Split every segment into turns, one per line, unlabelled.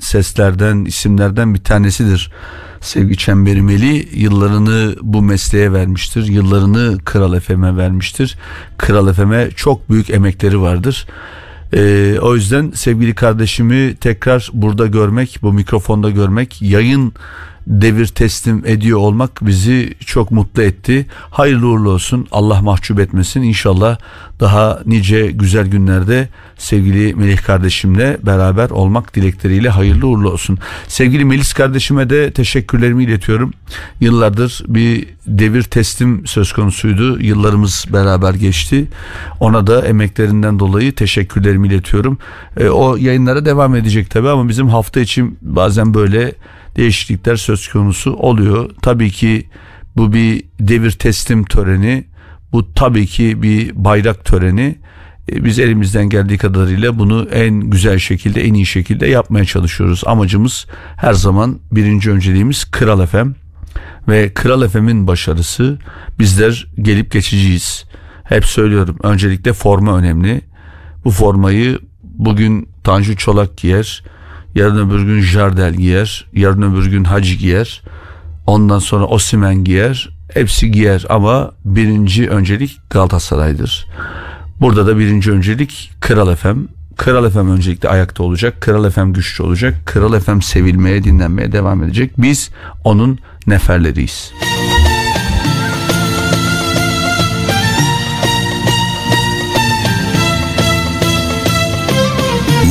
seslerden, isimlerden bir tanesidir. Sevgi Çemberi Meli yıllarını bu mesleğe vermiştir. Yıllarını Kral FM'e vermiştir. Kral FM'e çok büyük emekleri vardır. Ee, o yüzden sevgili kardeşimi tekrar burada görmek, bu mikrofonda görmek, yayın devir teslim ediyor olmak bizi çok mutlu etti. Hayırlı uğurlu olsun. Allah mahcup etmesin. İnşallah daha nice güzel günlerde sevgili Melih kardeşimle beraber olmak dilekleriyle hayırlı uğurlu olsun. Sevgili Melis kardeşime de teşekkürlerimi iletiyorum. Yıllardır bir devir teslim söz konusuydu. Yıllarımız beraber geçti. Ona da emeklerinden dolayı teşekkürlerimi iletiyorum. E, o yayınlara devam edecek tabii ama bizim hafta için bazen böyle değişiklikler söz konusu oluyor. Tabii ki bu bir devir teslim töreni. Bu tabii ki bir bayrak töreni. E, biz elimizden geldiği kadarıyla bunu en güzel şekilde, en iyi şekilde yapmaya çalışıyoruz. Amacımız her zaman birinci önceliğimiz Kral FM ve Kral FM'in başarısı. Bizler gelip geçiciyiz. Hep söylüyorum. Öncelikle forma önemli. Bu formayı bugün Tanju Çolak giyer, Yarın öbür gün Jardel giyer. Yarın öbür gün Hacı giyer. Ondan sonra Osimen giyer. Hepsi giyer ama birinci öncelik Galatasaray'dır. Burada da birinci öncelik Kral Efem. Kral Efem öncelikle ayakta olacak. Kral Efem güçlü olacak. Kral Efem sevilmeye, dinlenmeye devam edecek. Biz onun neferleriyiz.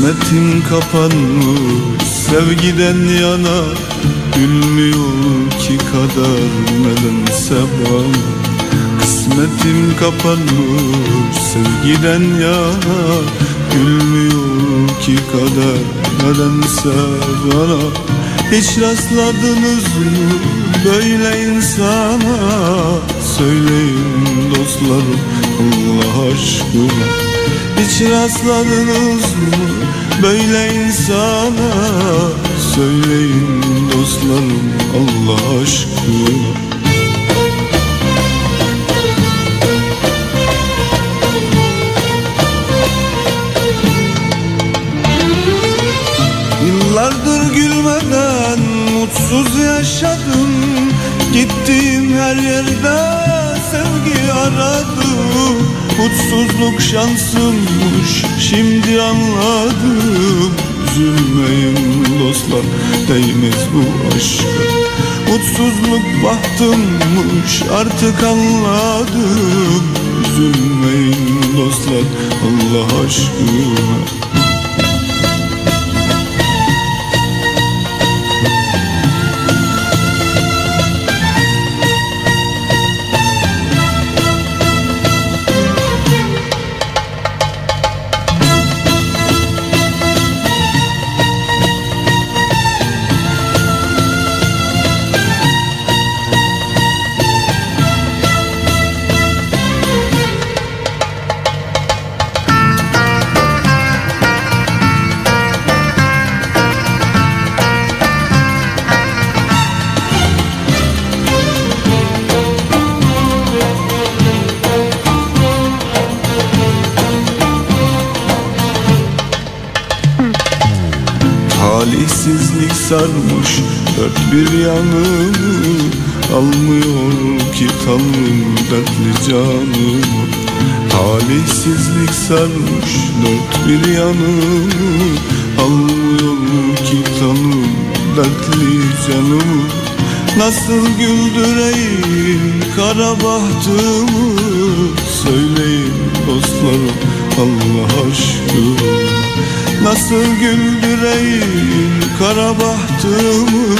Kısmetim kapanmış sevgiden yana Gülmüyor ki kader nedense bana. Kısmetim kapanmış sevgiden yana Gülmüyor ki kader nedense bana. Hiç rastladınız mı böyle insana? Söyleyin dostlarım Allah aşkına Hiç rastladınız mı böyle insana? Söyleyin dostlarım Allah aşkına. Yıllardır gülmeden mutsuz yaşadım. Gittiğim her yerde sevgi aradım Mutsuzluk şansımmış şimdi anladım. Üzülmeyin dostlar değmez bu aşka. Mutsuzluk bahtımmış artık anladım. Üzülmeyin dostlar Allah aşkına sarmış. Dört bir yanımı Almıyor ki tanrım dertli canımı Talihsizlik sarmış. Dört bir yanımı Almıyor ki tanrım dertli canımı Nasıl güldüreyim kara bahtımı? Söyleyin dostlarım Allah aşkına Nasıl güldüreyim kara bahtımı?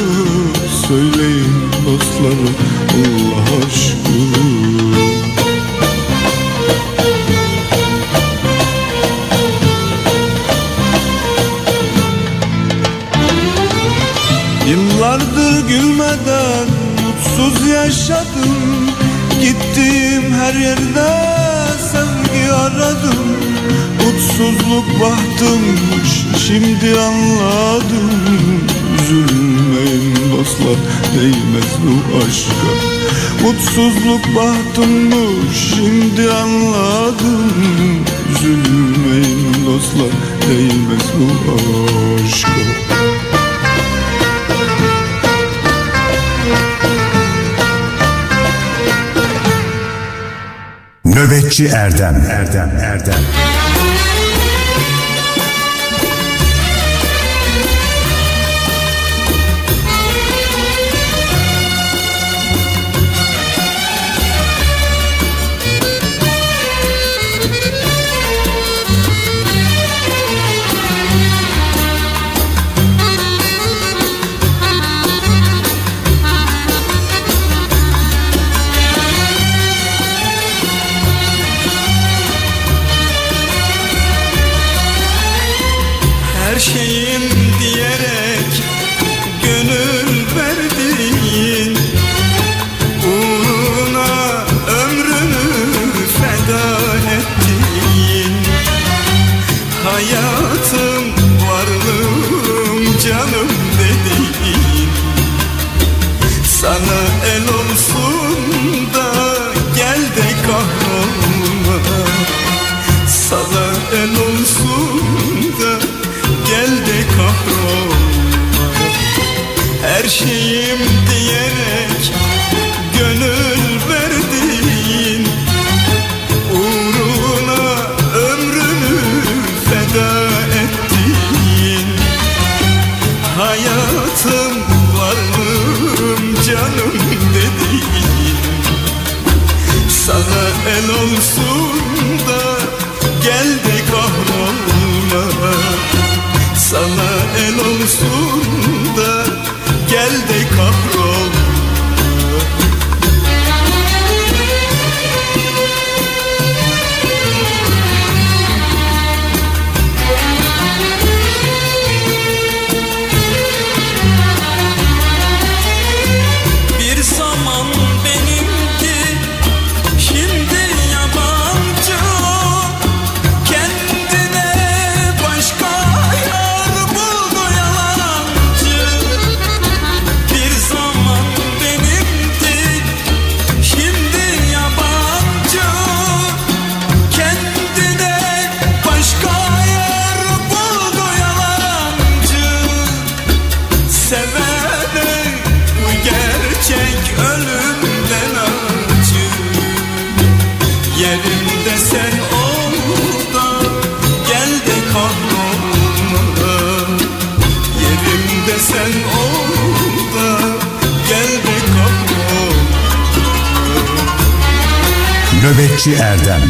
Söyleyin dostlarım Allah aşkına. Yıllardır gülmeden mutsuz yaşadım. Gittiğim her yerde
anladım Mutsuzluk bahtımmış şimdi anladım. Üzülmeyin dostlar değmez bu aşka. Mutsuzluk bahtımmış şimdi anladım. Üzülmeyin dostlar değmez bu aşka.
Nöbetçi Erdem. Erdem Erdem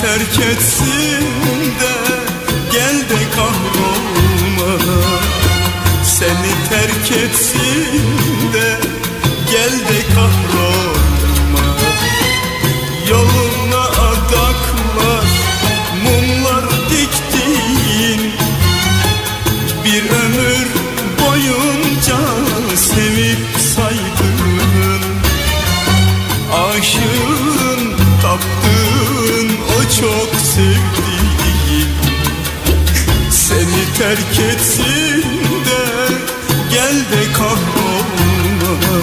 Terk etsin de gel de kahrolma. Seni terk etsin de gel de kahrolma terk etsin de gel de kahrolma.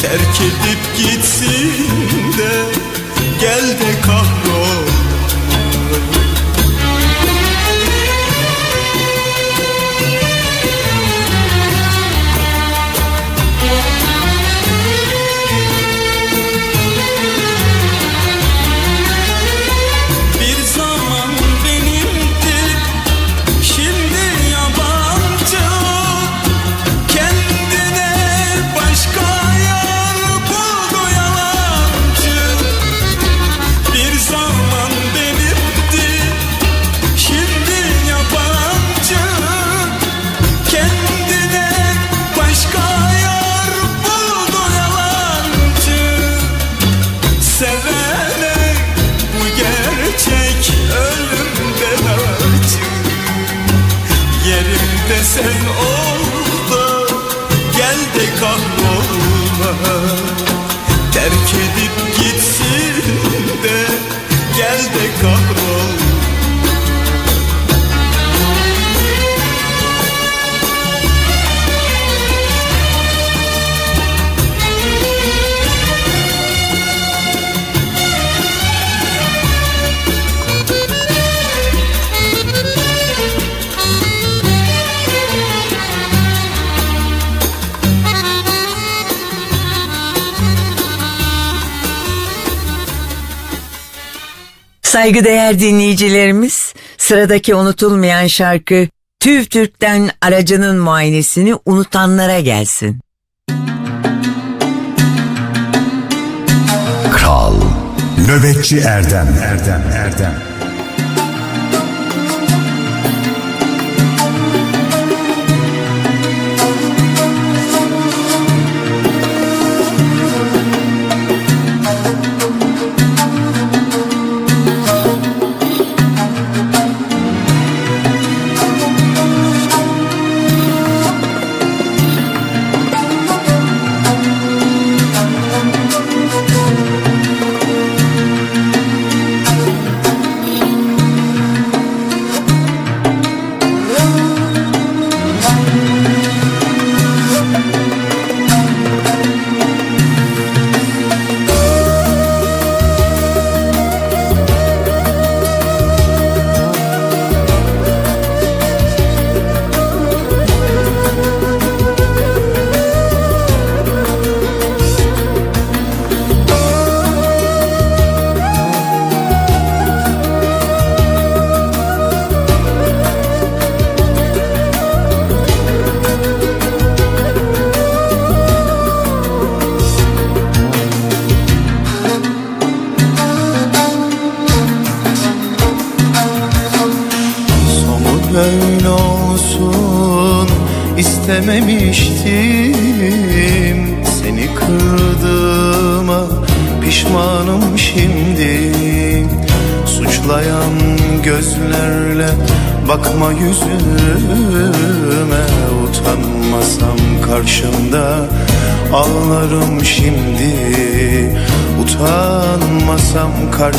Terk edip gitsin de gel de kahrolma
Saygıdeğer dinleyicilerimiz, sıradaki unutulmayan şarkı TÜV TÜRK'ten aracının muayenesini unutanlara gelsin.
Kral Nöbetçi Erdem Erdem Erdem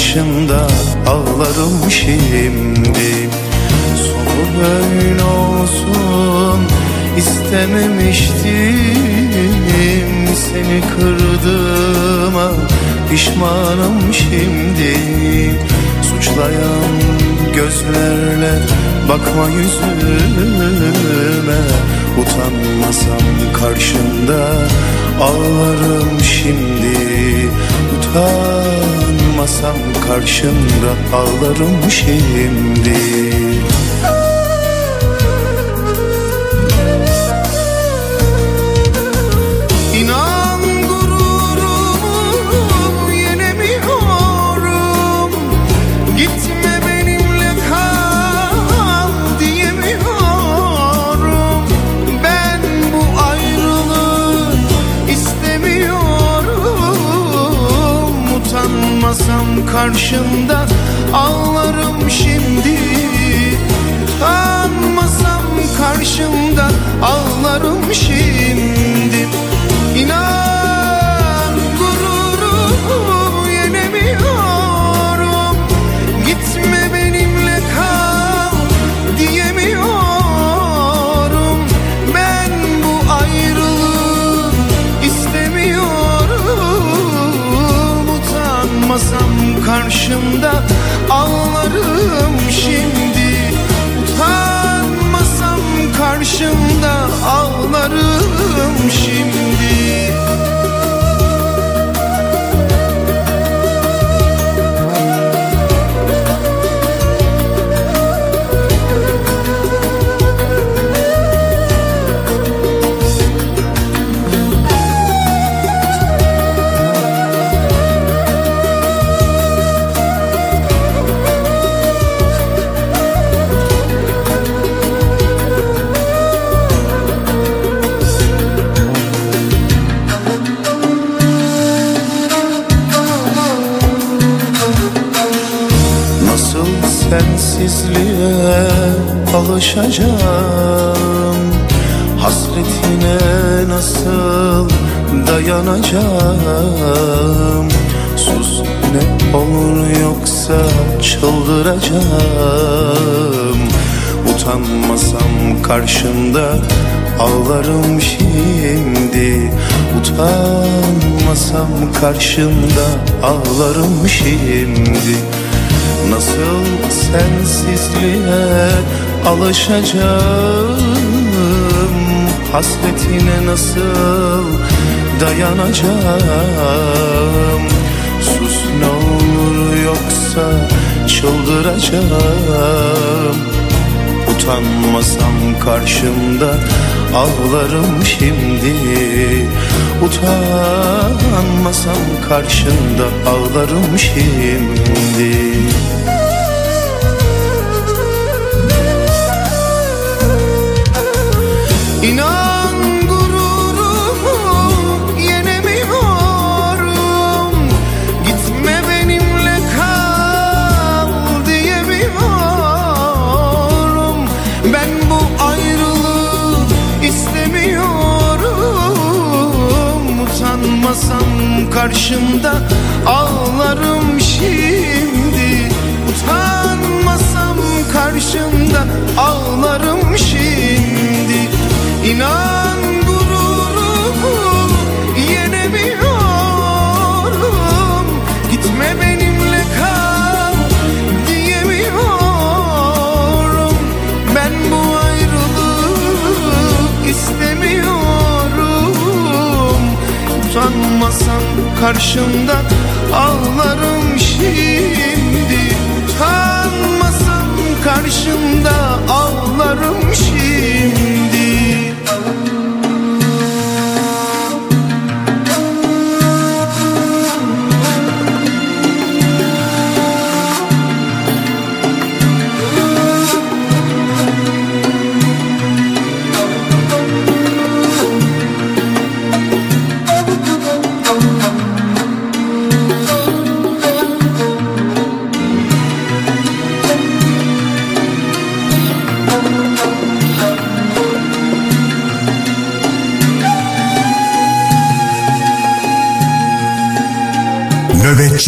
başında ağlarım şimdi. Sonu böyle olsun istememiştim. Seni kırdığıma pişmanım şimdi. Suçlayan gözlerle bakma yüzüme. Utanmasam karşında ağlarım şimdi. Utan Olmasam karşında ağlarım şimdi kavuşacağım Hasretine nasıl dayanacağım? Sus ne olur yoksa çıldıracağım. Utanmasam karşında ağlarım şimdi. Utanmasam karşında ağlarım şimdi. Nasıl sensizliğe Alışacağım. Hasretine nasıl dayanacağım? Sus ne olur yoksa çıldıracağım. Utanmasam karşımda ağlarım şimdi. Utanmasam karşında ağlarım şimdi. Karşımda. Ağlarım şimdi. Utanmasam karşımda. Ağlarım karşımda ağlarım şimdi. Utanmasam karşımda ağlarım şimdi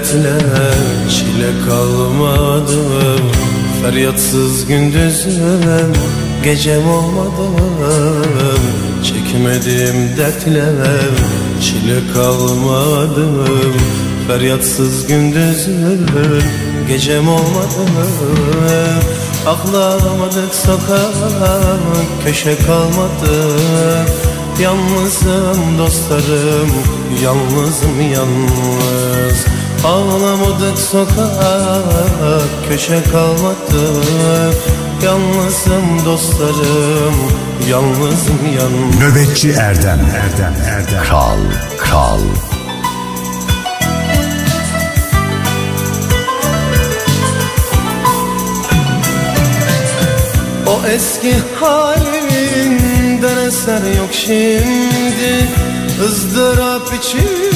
dertle çile kalmadı. Feryatsız gündüzüm gecem olmadı. Çekmedim dertle çile kalmadı. Feryatsız gündüzüm gecem olmadı. Aklamadık sokak köşe kalmadı. Yalnızım dostlarım Yalnızım yalnız Ağlamadık sokak Köşe kalmadı Yalnızım dostlarım Yalnızım yalnız.
Nöbetçi Erdem Erdem Erdem. Kral Kral.
O eski halinden eser yok şimdi. Izdırap içinde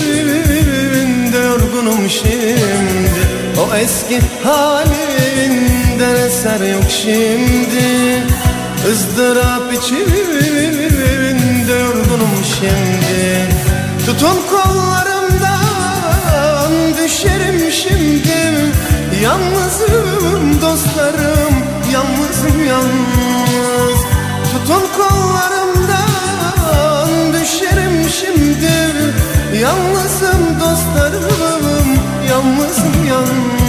yorgunum şimdi. O eski halinden eser yok şimdi. Izdırap içinde yorgunum şimdi. Tutun kollarımdan düşerim şimdi. Yalnızım dostlarım yalnızım yalnız. Tutun kollarımdan düşerim şimdi. Dostlarım yalnızım yalnız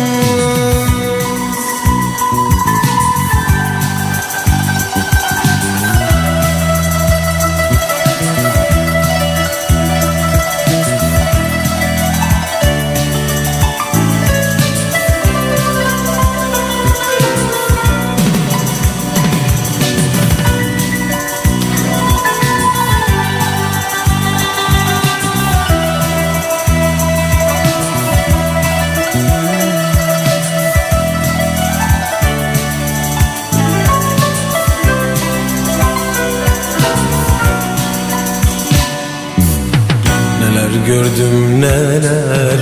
gördüm neler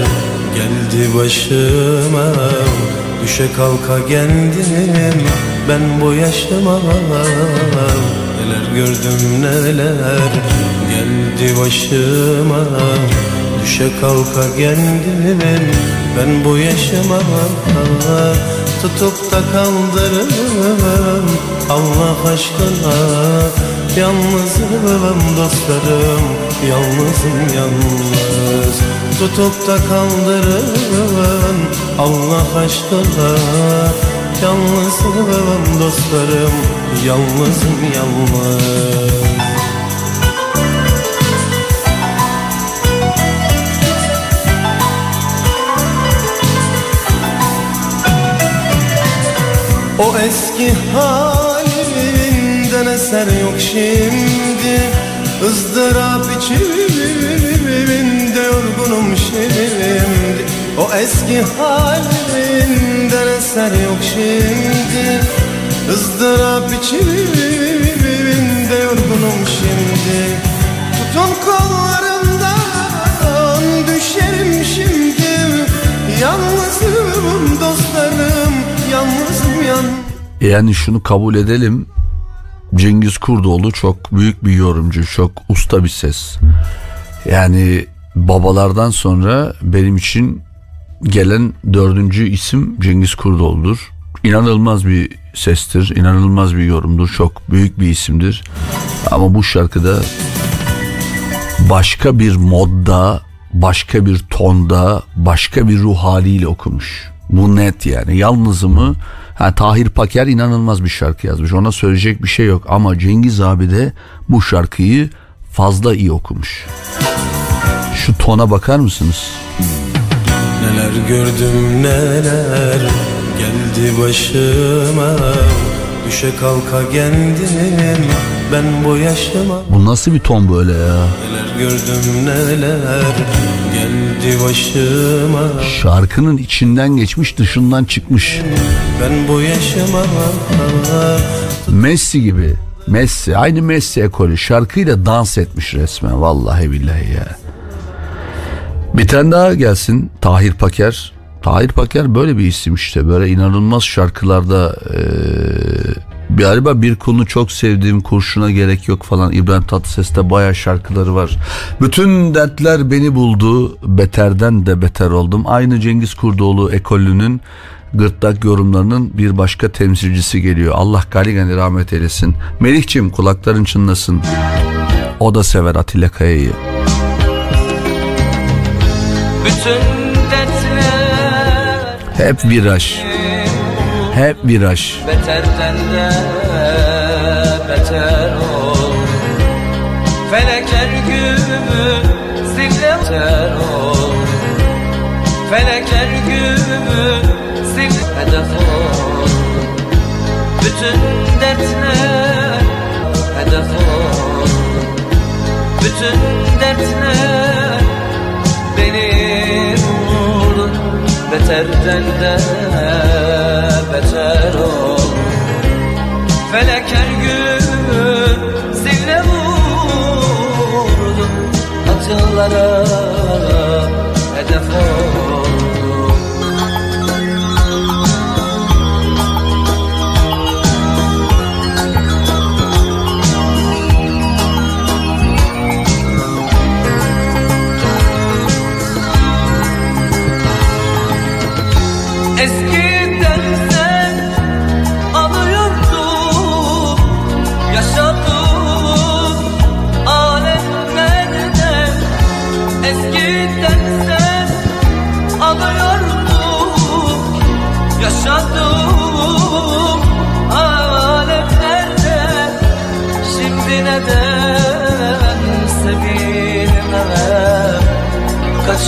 geldi başıma. Düşe kalka geldim ben bu yaşıma. Neler gördüm neler geldi başıma. Düşe kalka geldim ben bu yaşıma. Tutup da kaldırırım Allah aşkına Yalnızım dostlarım Yalnızım yalnız. Tutup da kaldırırım Allah aşkına. Yalnızım dostlarım Yalnızım yalnız. O eski halinden eser yok şimdi. Izdırap içimde yorgunum şimdi. O eski halinden eser yok şimdi. Izdırap içimde yorgunum şimdi. Tutun kollarımdan düşerim şimdi. Yalnızım dostlarım yalnızım yan
Yani şunu kabul edelim. Cengiz Kurdoğlu çok büyük bir yorumcu, çok usta bir ses. Yani babalardan sonra benim için gelen dördüncü isim Cengiz Kurdoğlu'dur. İnanılmaz bir sestir, inanılmaz bir yorumdur, çok büyük bir isimdir. Ama bu şarkıda başka bir modda, başka bir tonda, başka bir ruh haliyle okumuş. Bu net yani. Yalnızımı ha, Tahir Paker inanılmaz bir şarkı yazmış. Ona söyleyecek bir şey yok. Ama Cengiz abi de bu şarkıyı fazla iyi okumuş. Şu tona bakar mısınız?
Neler gördüm neler geldi başıma Düşe kalka geldim ben bu yaşıma
Bu nasıl bir ton böyle ya?
Neler gördüm neler geldi başıma
Şarkının içinden geçmiş dışından çıkmış.
Ben bu yaşıma
Messi gibi. Messi aynı Messi ekolü şarkıyla dans etmiş resmen vallahi billahi ya. Bir tane daha gelsin Tahir Paker. Tahir Paker böyle bir isim işte böyle inanılmaz şarkılarda ee, galiba bir konu çok sevdiğim kurşuna gerek yok falan İbrahim Tatlıses'te baya şarkıları var. Bütün dertler beni buldu beterden de beter oldum. Aynı Cengiz Kurdoğlu ekolünün gırtlak yorumlarının bir başka temsilcisi geliyor. Allah gani rahmet eylesin. Melihçim kulakların çınlasın. O da sever Atilla Kaya'yı.
Bütün
Hep viraj. Hep viraj.
beterden de acılara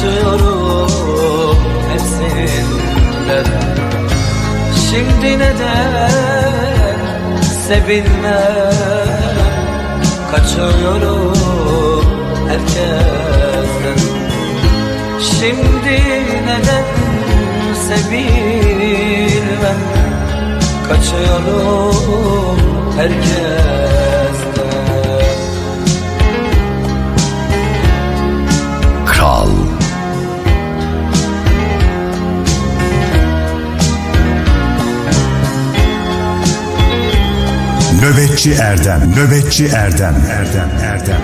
Kaçıyorum hepsinden Şimdi neden sevilmem Kaçıyorum herkesten. Şimdi neden sevilmem Kaçıyorum herkesten.
Kral Nöbetçi Erdem, Nöbetçi Erdem, Erdem, Erdem.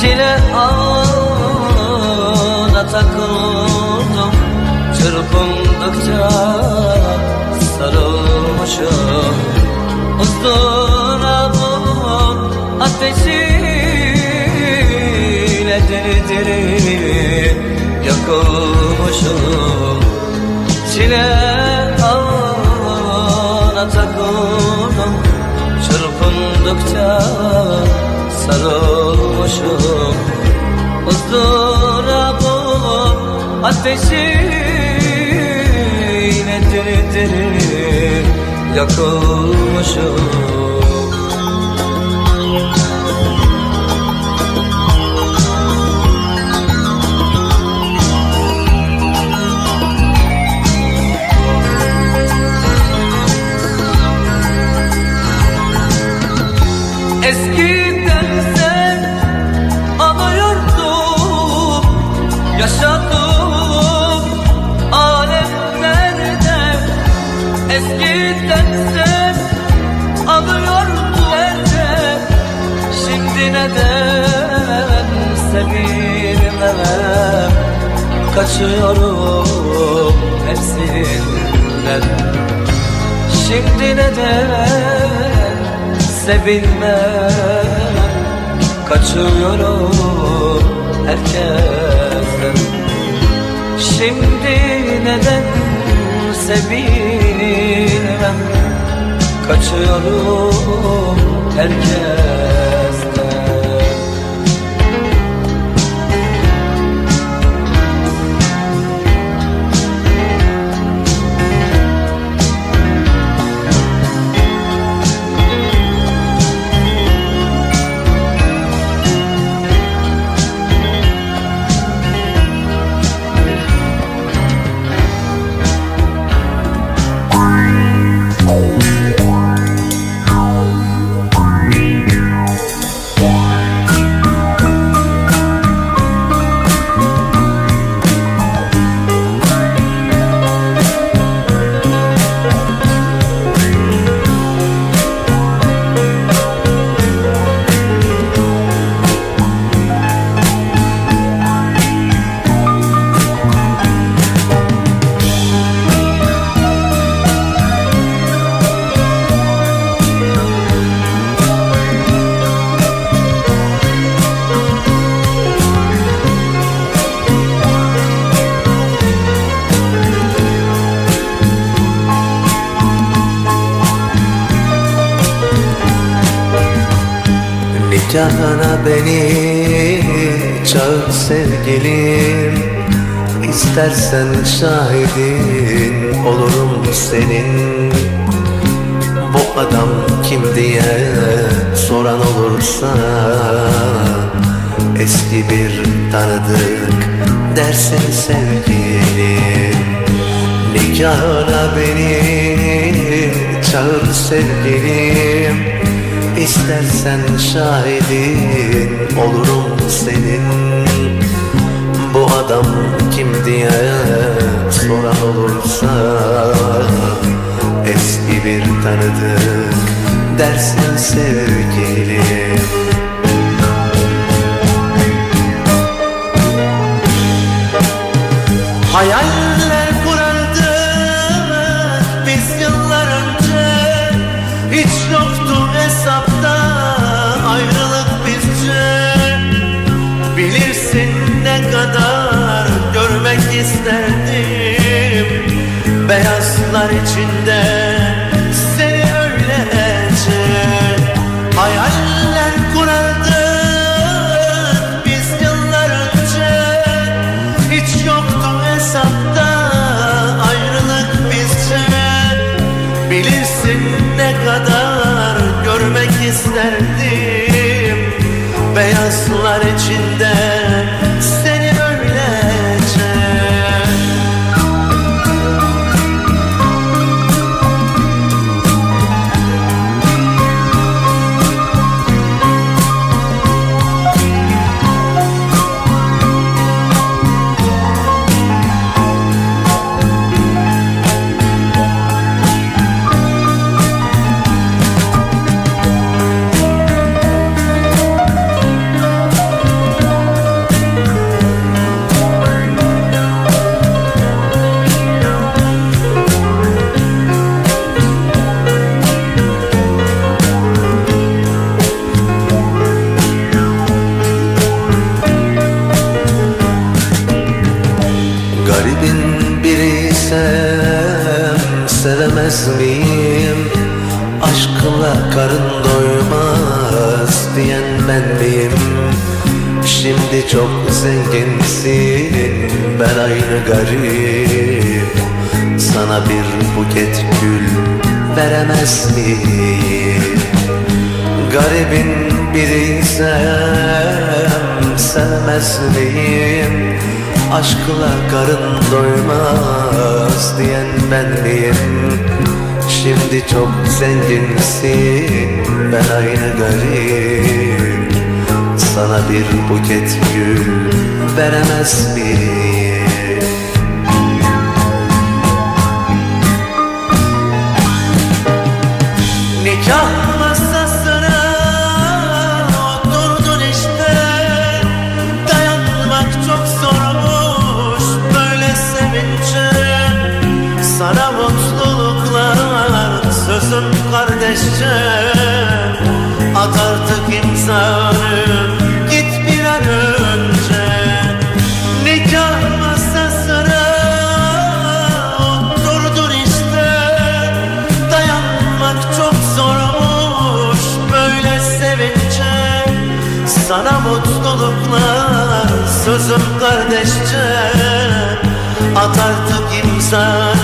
Çile ağına takıldım Çırpındıkça ızdırabın ateşiyle diri diri yakılmışım. Çile ağına takıldım Çırpındıkça sarılmışım. Izdırabın ateşiyle diri diri yakılmışım Eskiden Kaçıyorum hepsinden. Şimdi neden sevilmem Kaçıyorum herkesten. Şimdi neden sevilmem Kaçıyorum herkesten
Nikahına beni çağır sevgilim. İstersen şahidin olurum senin. Bu adam kim diye soran olursa Eski bir tanıdık dersin sevgilim. Nikahına beni çağır sevgilim İstersen şahidin olurum senin. Bu adam kim diye soran olursa Eski bir tanıdık dersin sevgilim Hayaller Beyazlar içinde aşkla karın doymaz diyen ben diyeyim Şimdi çok zenginsin ben aynı garip. Sana bir buket gül veremez miyim? At artık imzanı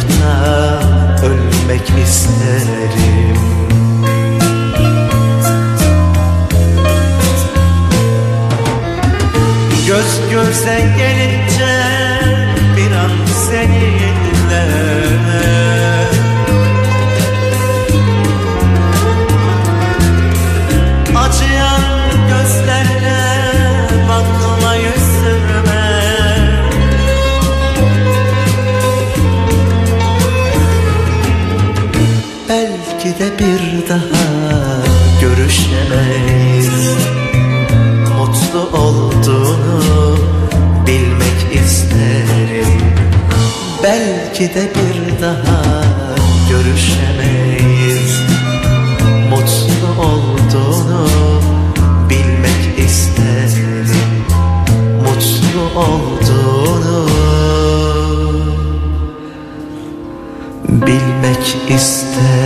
aşkına ölmek isterim. Göz göze gelince bir an seni Belki de bir daha görüşemeyiz. Mutlu olduğunu bilmek isterim. Mutlu olduğunu bilmek isterim.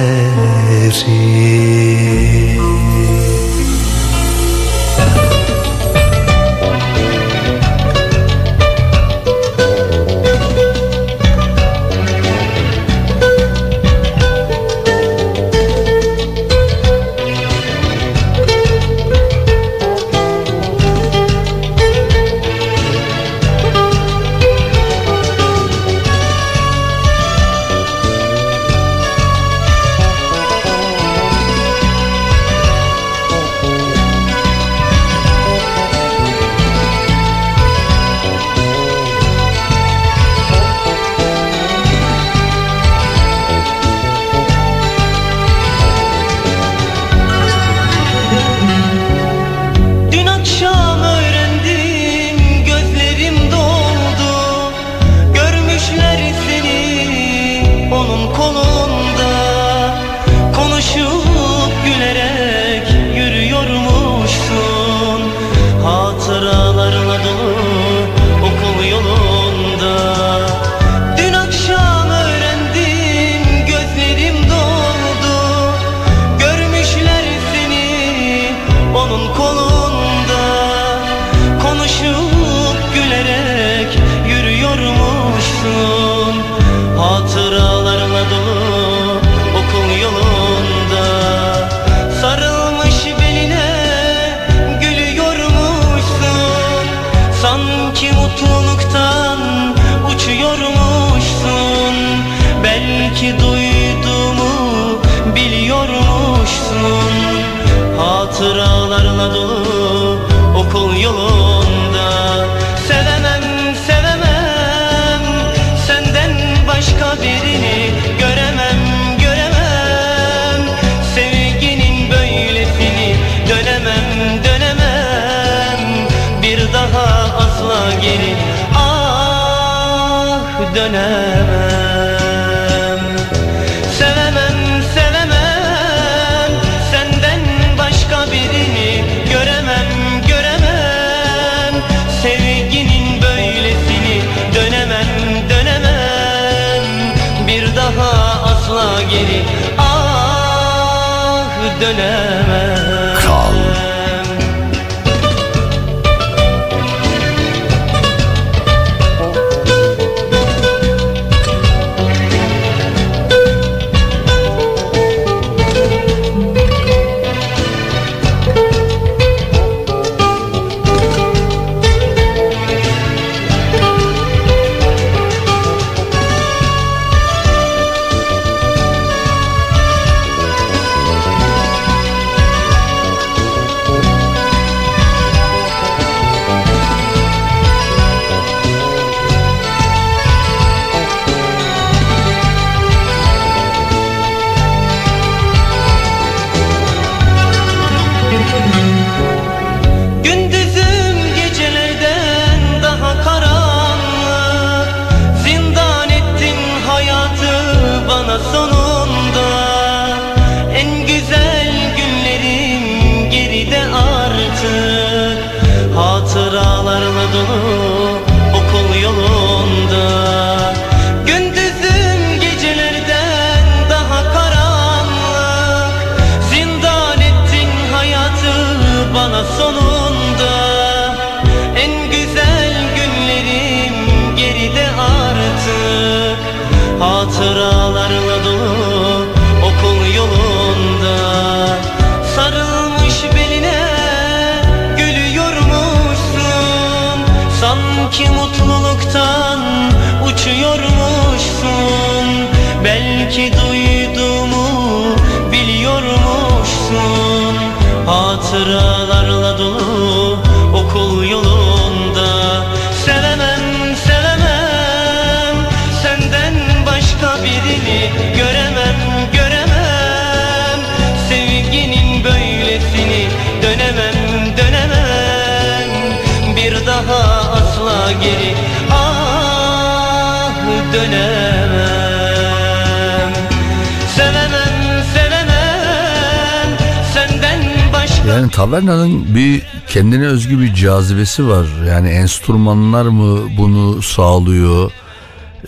Cazibesi var. Yani enstrümanlar mı bunu sağlıyor?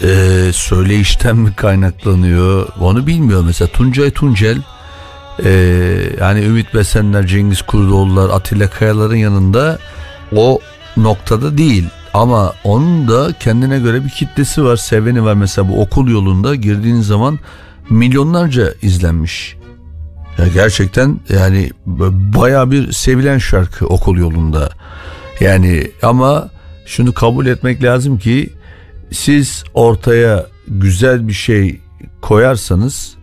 Ee, söyleyişten mi kaynaklanıyor? Onu bilmiyor. Mesela Tuncay Tuncel ee, yani Ümit Besenler, Cengiz Kurdoğlular, Atilla Kayalar'ın yanında o noktada değil. Ama onun da kendine göre bir kitlesi var, seveni var. Mesela bu okul yolunda girdiğiniz zaman milyonlarca izlenmiş. Ya gerçekten yani baya bir sevilen şarkı okul yolunda. Yani ama şunu kabul etmek lazım ki siz ortaya güzel bir şey koyarsanız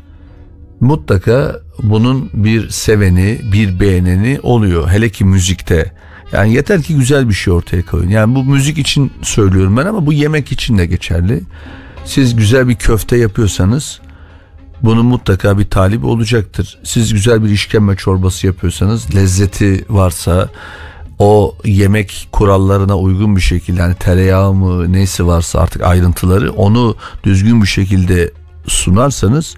mutlaka bunun bir seveni, bir beğeneni oluyor. Hele ki müzikte. Yani yeter ki güzel bir şey ortaya koyun. Yani bu müzik için söylüyorum ben ama bu yemek için de geçerli. Siz güzel bir köfte yapıyorsanız bunun mutlaka bir talibi olacaktır. Siz güzel bir işkembe çorbası yapıyorsanız lezzeti varsa o yemek kurallarına uygun bir şekilde yani tereyağı mı neyse varsa artık ayrıntıları onu düzgün bir şekilde sunarsanız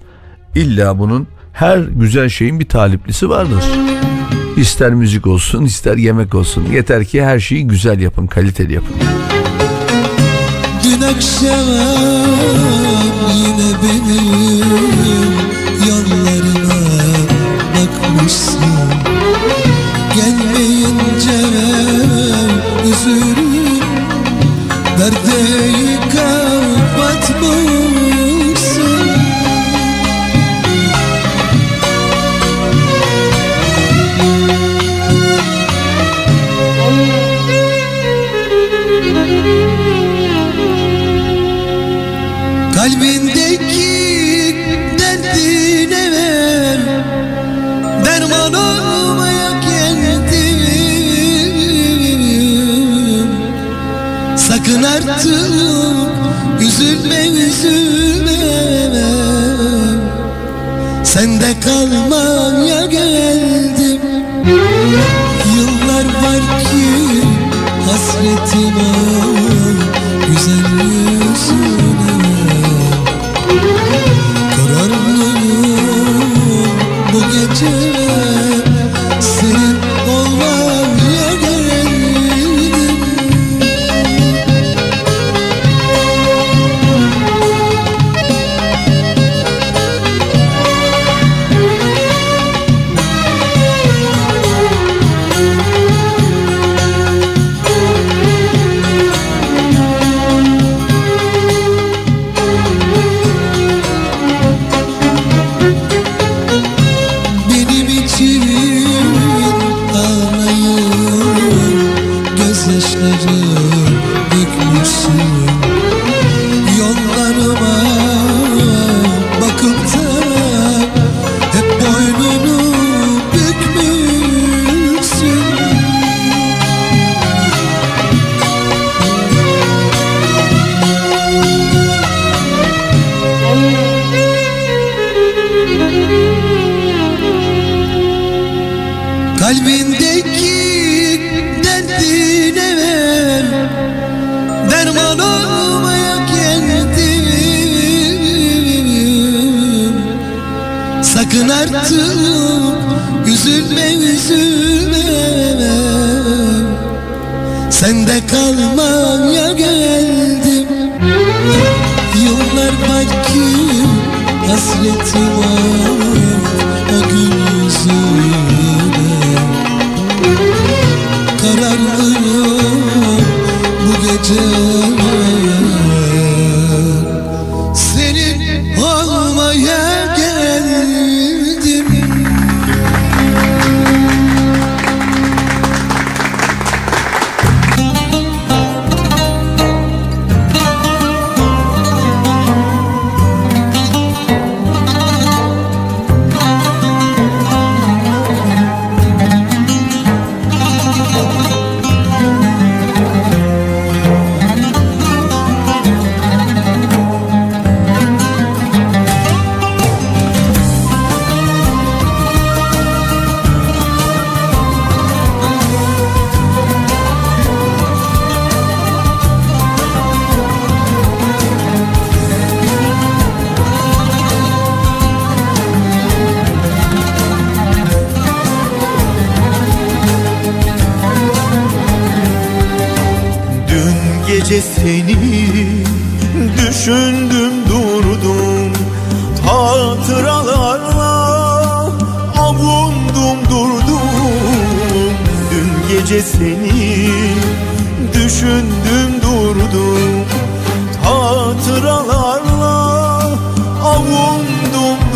illa bunun her güzel şeyin bir taliplisi vardır. İster müzik olsun ister yemek olsun yeter ki her şeyi güzel yapın kaliteli yapın.
Dün akşam yine benim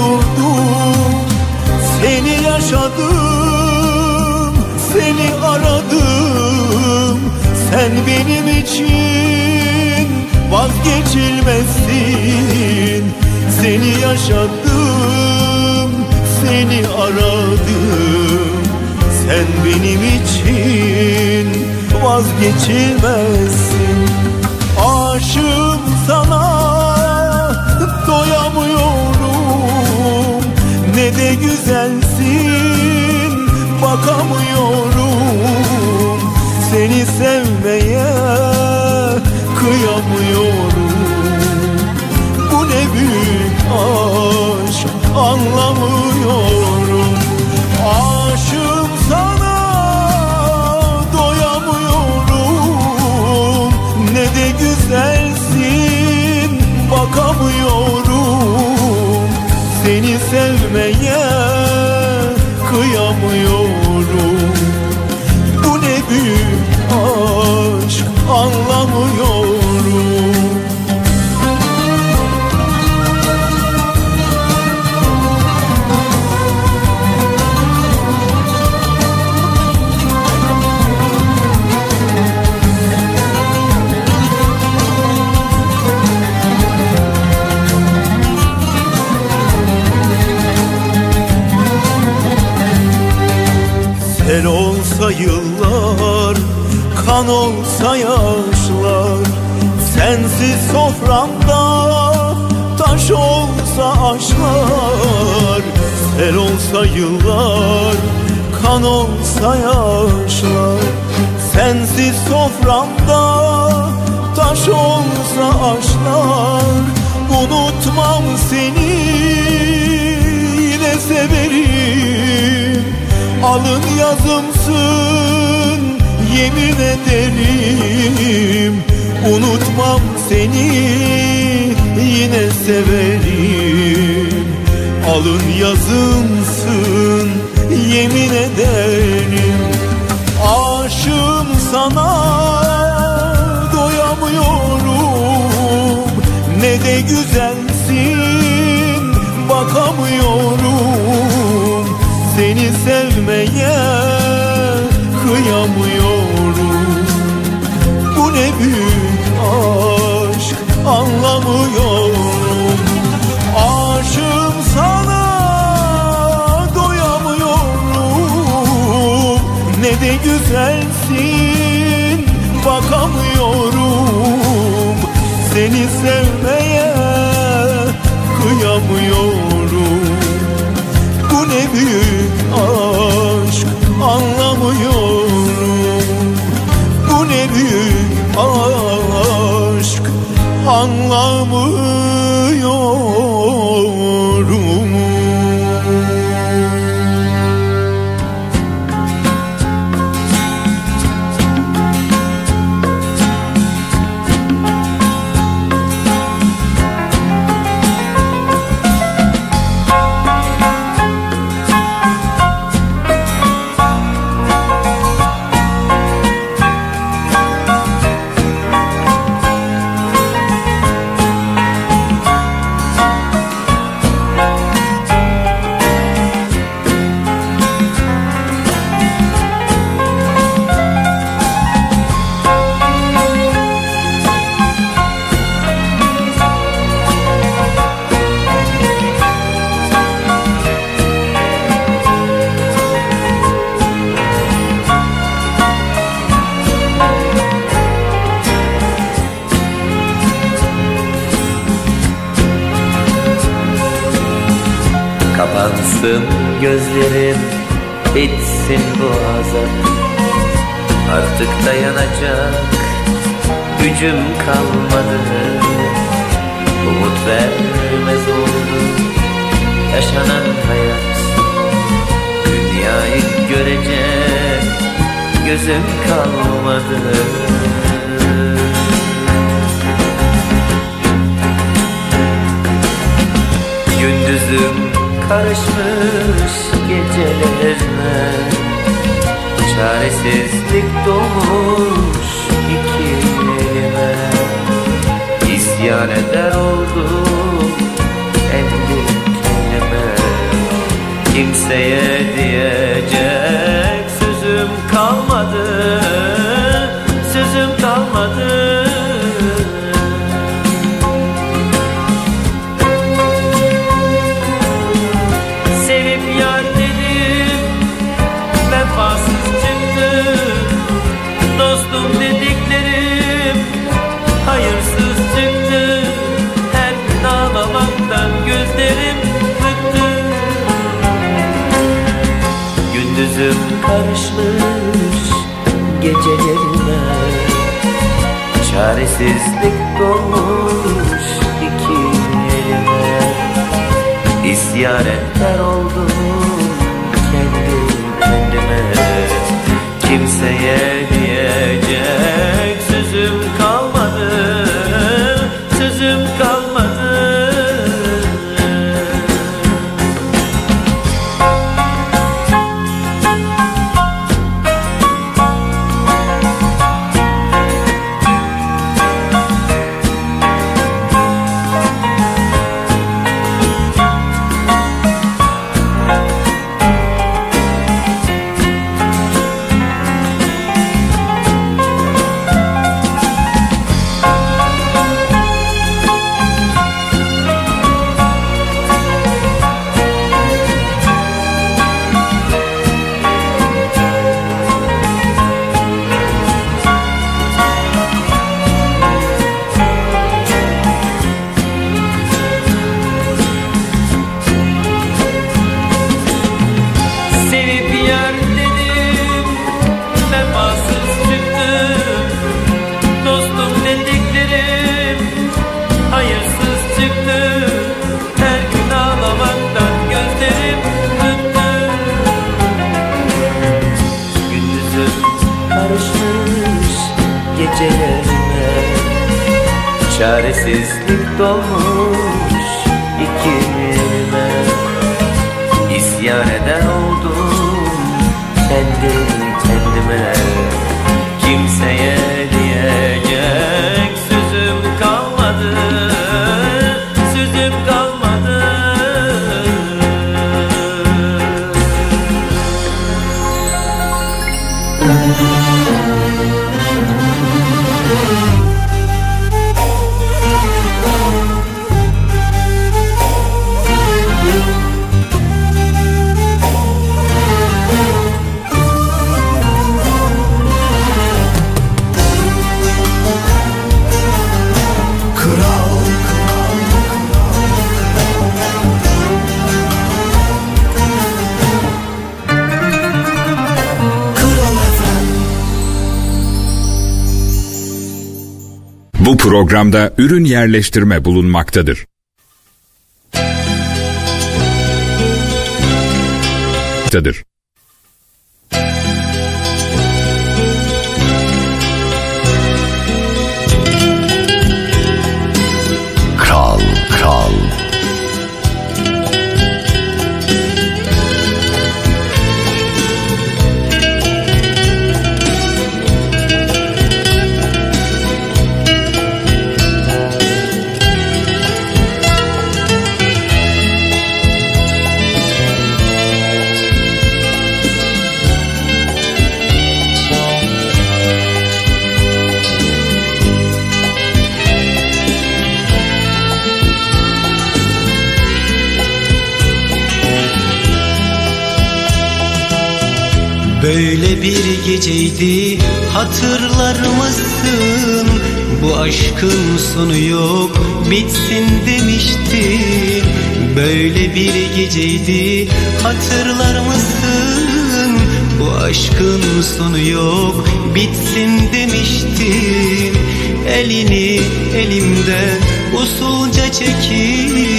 durdum. Seni yaşadım, seni aradım. Sen benim için vazgeçilmezsin. Seni yaşadım, seni aradım. Sen benim için vazgeçilmezsin. Aşığım sana doyamıyorum De güzelsin bakamıyorum. Seni sevmeye kıyamıyorum. Bu ne büyük aşk anlamıyorum yıllar, kan olsa yaşlar. Sensiz soframda taş olsa aşklar Sel olsa yıllar, kan olsa yaşlar. Sensiz soframda taş olsa aşklar Unutmam seni yine severim Alın yazımsın yemin ederim. Unutmam seni yine severim. Alın yazımsın yemin ederim. Aşığım sana doyamıyorum. Ne de güzelsin sevmeye kıyamıyorum. Bu ne büyük aşk anlamıyorum. Aşığım sana doyamıyorum. Ne de güzelsin bakamıyorum. Seni sevmeye anlamıyorum
programda ürün yerleştirme bulunmaktadır. Tadır.
bizi hatırlar mısın? Bu aşkın sonu yok bitsin demişti Böyle bir geceydi hatırlar mısın? Bu aşkın sonu yok bitsin demiştin Elini elimden usulca çekip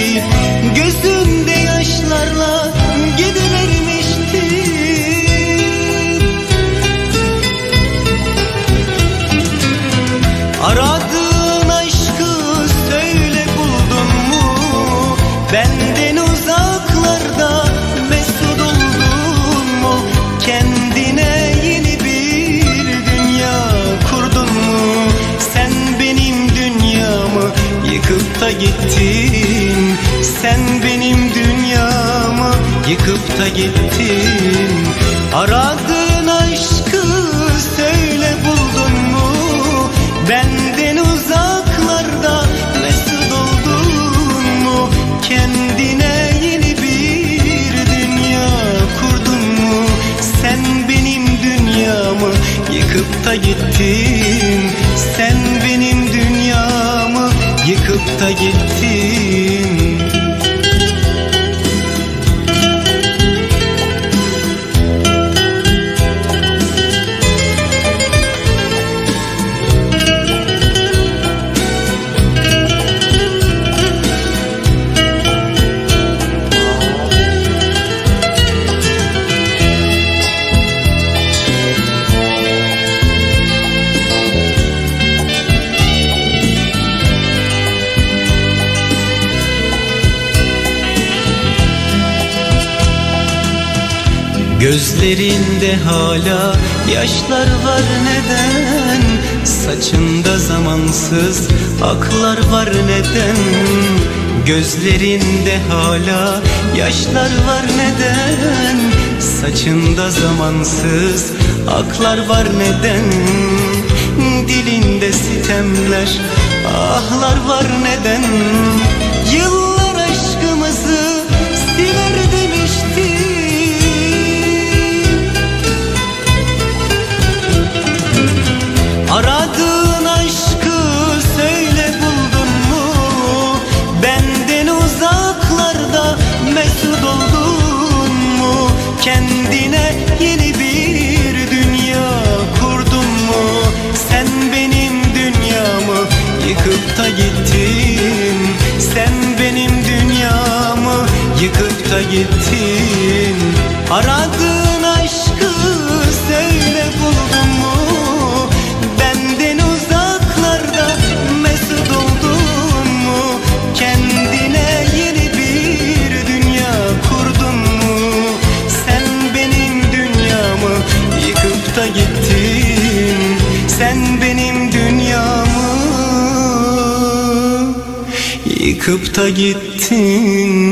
gittin. Sen benim dünyamı yıkıp da gittin. Aradığın aşkı söyle buldun mu? Benden uzaklarda mesut oldun mu? Kendine yeni bir dünya kurdun mu? Sen benim dünyamı yıkıp da gittin Gözlerinde hala yaşlar var neden? Saçında zamansız aklar var neden? Gözlerinde hala yaşlar var neden? Saçında zamansız aklar var neden? Dilinde sitemler ahlar var neden? Yıllar yıkıp da gittin Aradığın aşkı söyle buldun mu? Benden uzaklarda mesut oldun mu? Kendine yeni bir dünya kurdun mu? Sen benim dünyamı yıkıp da gittin Sen benim dünyamı yıkıp da gittin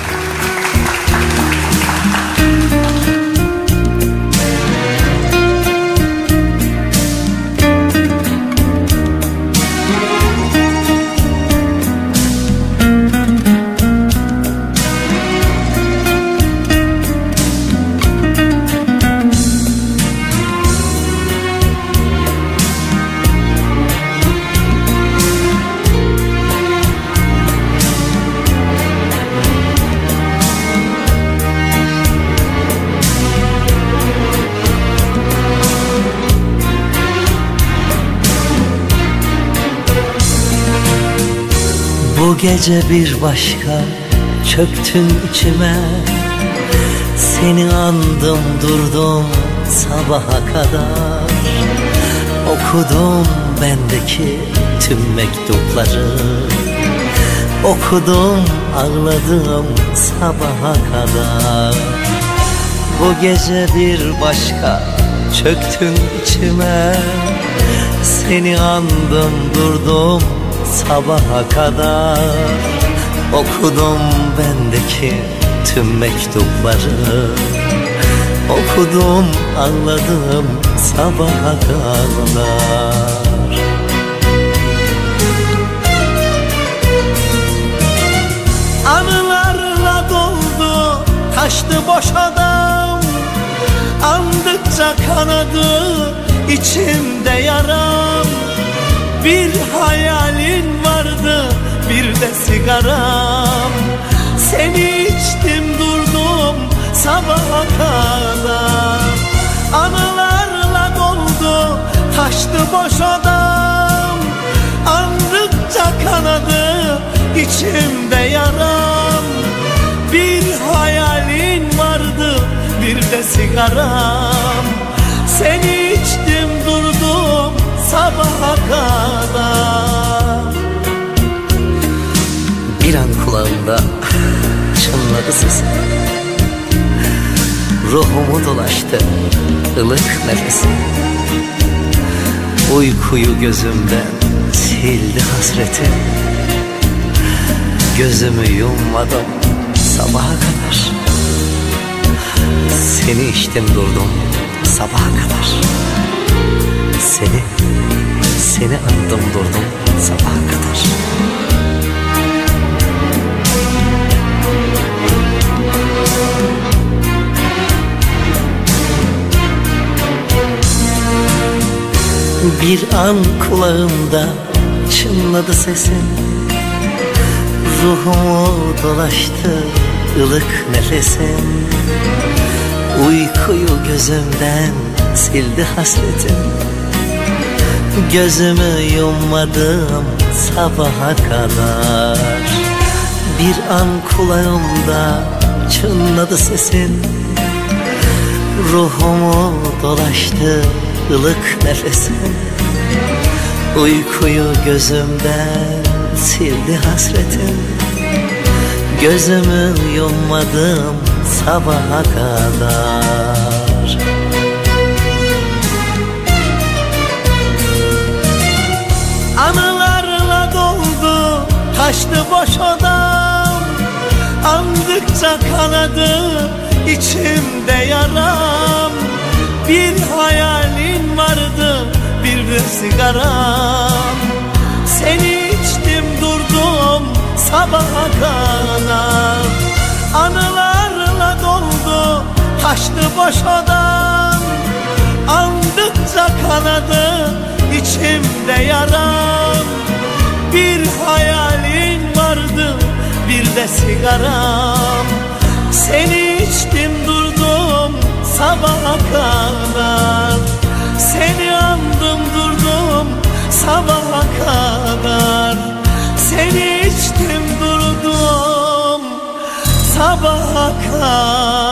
gece bir başka çöktün içime. Seni andım durdum sabaha kadar. Okudum bendeki tüm mektupları. Okudum ağladım sabaha kadar. Bu gece bir başka çöktün içime. Seni andım durdum sabaha kadar Okudum bendeki tüm mektupları. Okudum anladım sabaha kadar.
Anılarla doldu taştı boş adam. Andıkça kanadı içimde yaram Bir hayalin vardı bir de sigaram. Seni içtim durdum sabaha kadar. Anılarla doldu taştı boş adam Andıkça kanadı içimde yaram. Bir hayalin vardı bir de sigaram. Seni sabaha kadar.
Bir an kulağımda çınladı sesin Ruhumu dolaştı ılık nefesin Uykuyu gözümden sildi hasretin Gözümü yummadım sabaha kadar. Seni içtim durdum sabaha kadar Seni, seni andım durdum sabaha kadar. Bir an kulağımda çınladı sesin. Ruhumu dolaştı ılık nefesin Uykuyu gözümden sildi hasretin Gözümü yummadım sabaha kadar. Bir an kulağımda çınladı sesin. Ruhumu dolaştı ılık nefesin Uykuyu gözümden sildi hasretin Gözümü yummadım sabaha kadar
taştı boş odam Andıkça kanadı içimde yaram. Bir hayalin vardı bir de sigaram. Seni içtim durdum sabaha kadar. Anılarla doldu taştı boş odam Andıkça kanadı içimde yaram Bir hayalin vardı bir de sigaram. Seni içtim durdum sabaha kadar. Seni andım durdum sabaha kadar. Seni içtim durdum sabaha kadar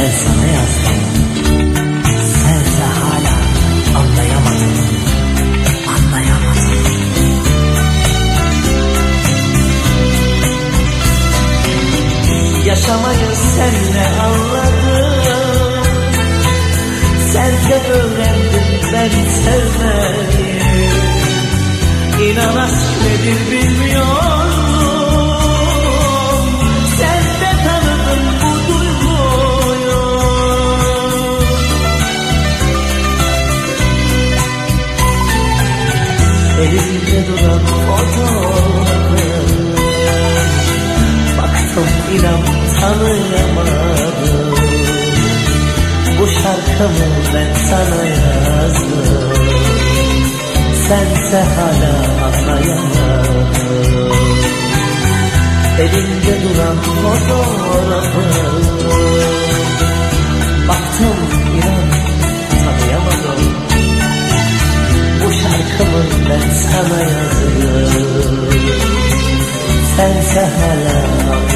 ben sana yazdım. Sense hala anlayamadın. Anlayamadın. Yaşamayı senle anladım Sen de öğrendin ben sevmeyi. İnan aşk nedir bilmiyorum Elimde duran fotoğrafın Baktım inan tanıyamadım. Bu şarkımı ben sana yazdım. Sense hala anlayamadın Elinde duran fotoğrafın Bu şarkımı ben sana yazdım Sense hala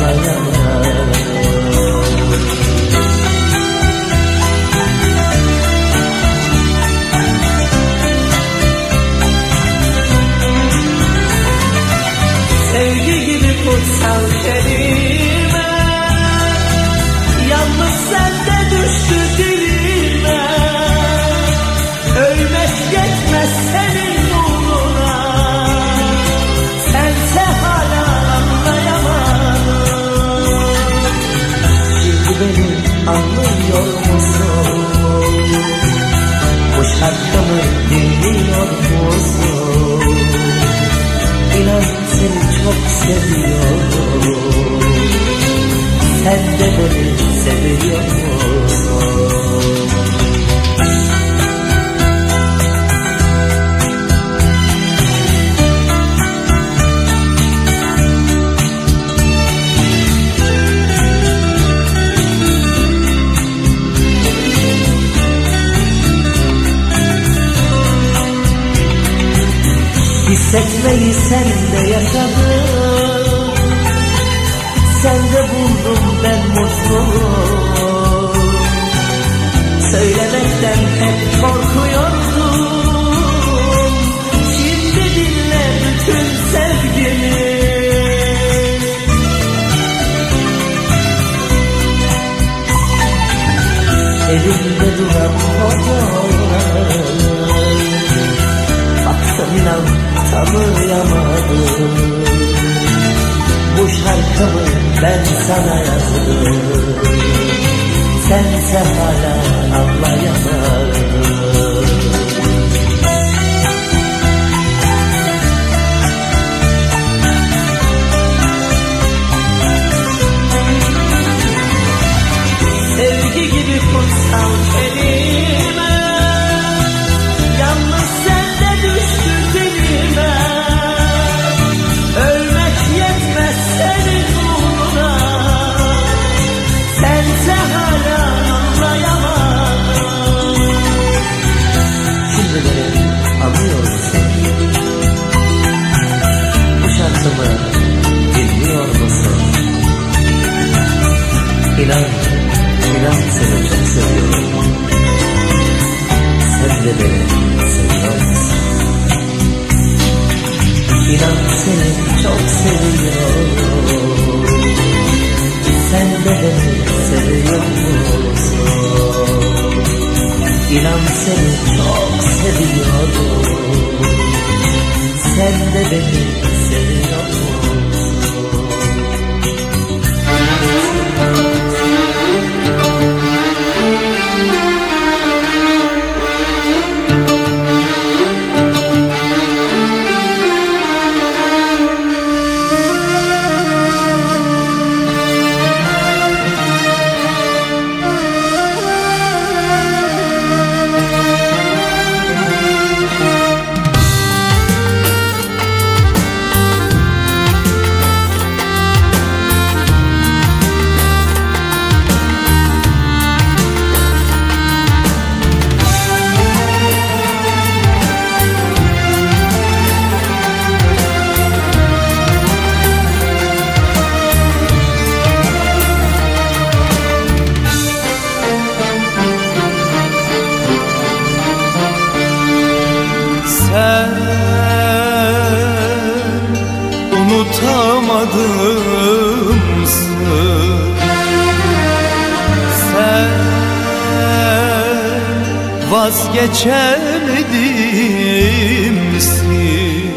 vazgeçemedimsin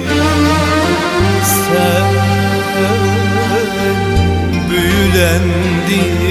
Sen büyülendimsin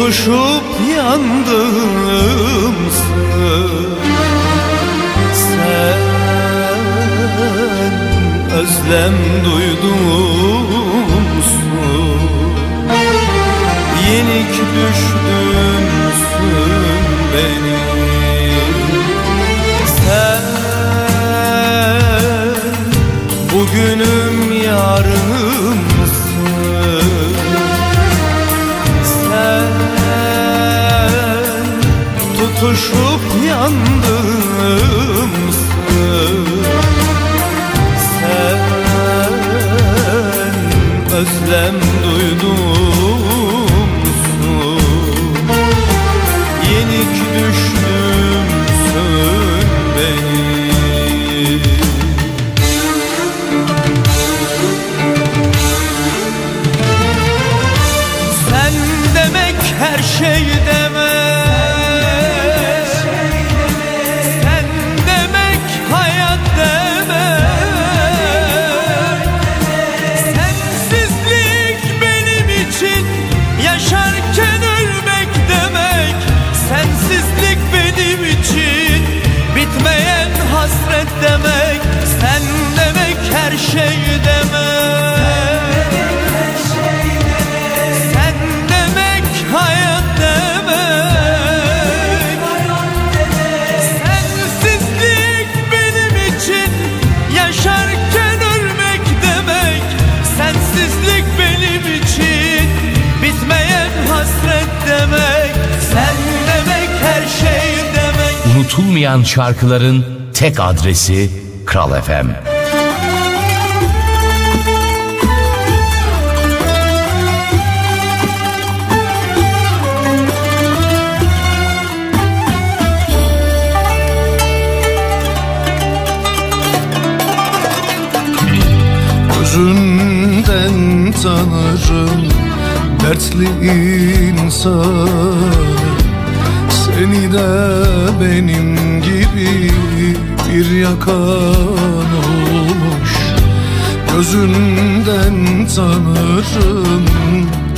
tutuşup yandımsın Sen özlem duydumsun Yenik düştümsün özlem
şarkıların tek adresi Kral FM.
Gözünden tanırım dertli insanı Seni de benim gibi bir yakan olmuş. Gözünden tanırım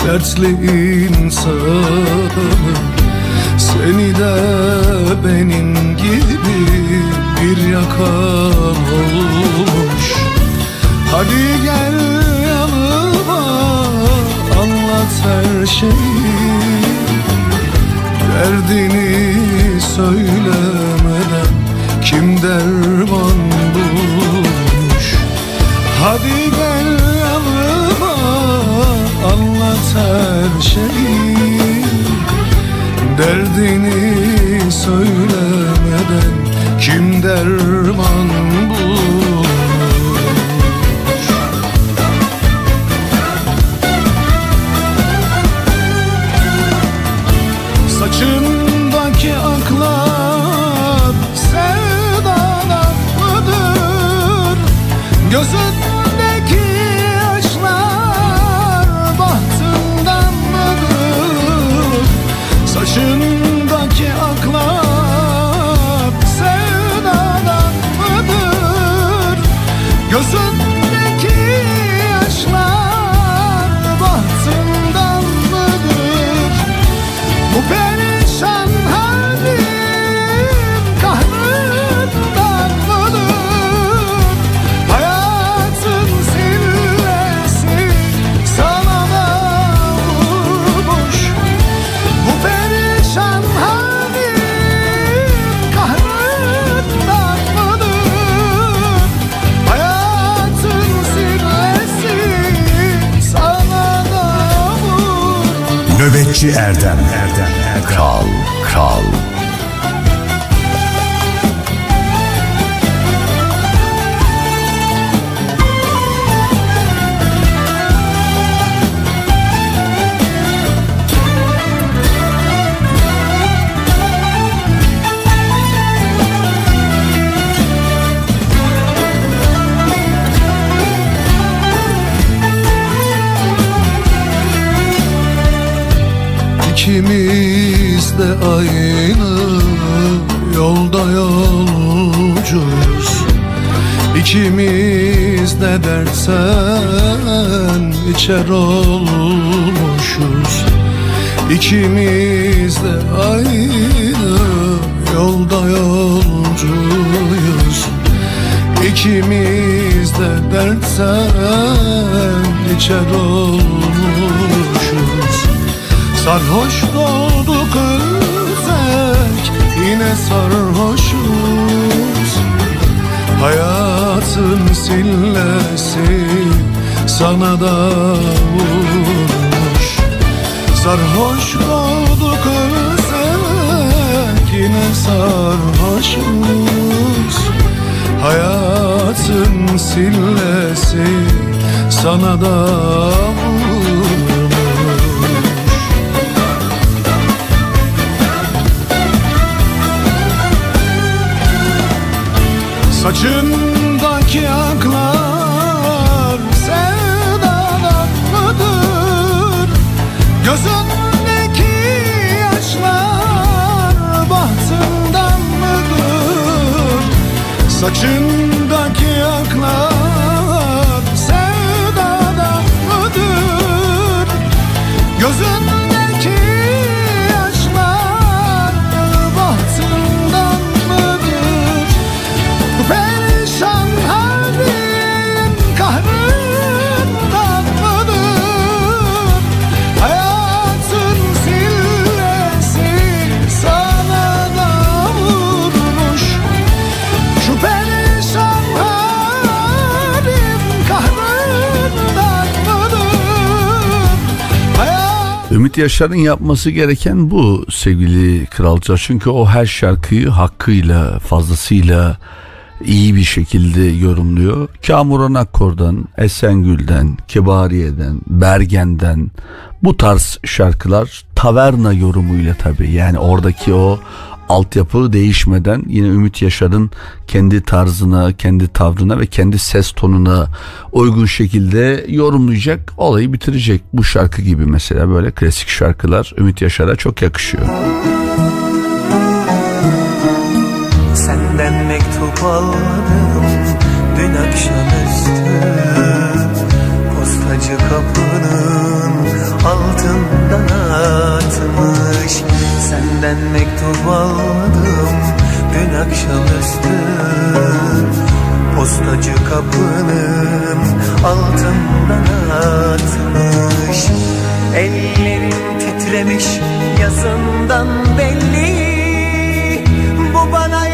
dertli insanı. Seni de benim gibi bir yakan olmuş. Hadi gel yanıma anlat her şeyi Derdini söylemeden kim derman bulmuş? Hadi gel yanıma anlat her şeyi. Derdini söylemeden kim derman
Erdem Erdem Erdem
Kral, kral.
İkimiz de dersen içer olmuşuz. İkimiz de aynı yolda yolcuyuz. İkimiz de dersen içer olmuşuz. Sarhoş olduk özek yine sarhoşuz Hayatın sillesi sana da vurmuş. Sarhoş olduk özek yine sarhoşuz Hayatın sillesi sana da vurmuş Saçındaki aklar sevdadan mıdır? Gözündeki yaşlar bahtından mıdır? Saçındaki aklar
Ümit Yaşar'ın yapması gereken bu sevgili kralca. Çünkü o her şarkıyı hakkıyla, fazlasıyla iyi bir şekilde yorumluyor. Kamuran Akkor'dan, Esengül'den, Kebariye'den, Bergen'den bu tarz şarkılar taverna yorumuyla tabii. Yani oradaki o altyapı değişmeden yine Ümit Yaşar'ın kendi tarzına, kendi tavrına ve kendi ses tonuna uygun şekilde yorumlayacak, olayı bitirecek. Bu şarkı gibi mesela böyle klasik şarkılar Ümit Yaşar'a çok yakışıyor.
Senden mektup aldım dün akşamüstü Postacı kapının altından atmış Senden mektup aldım dün akşamüstü. Postacı kapının altından atmış. Ellerim titremiş yazından belli. Bu bana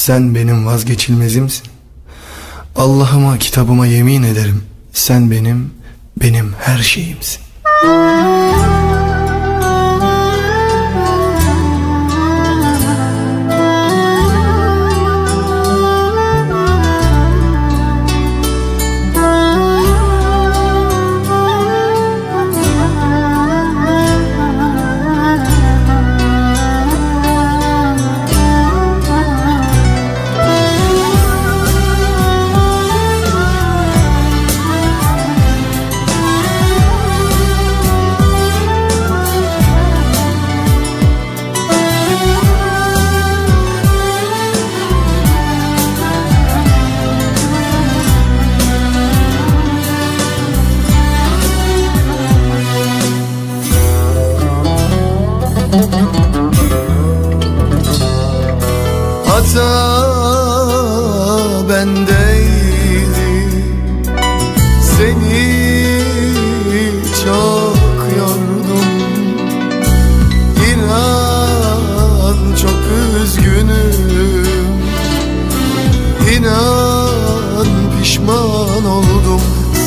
Sen benim vazgeçilmezimsin. Allah'ıma kitabıma yemin ederim. Sen benim, benim her şeyimsin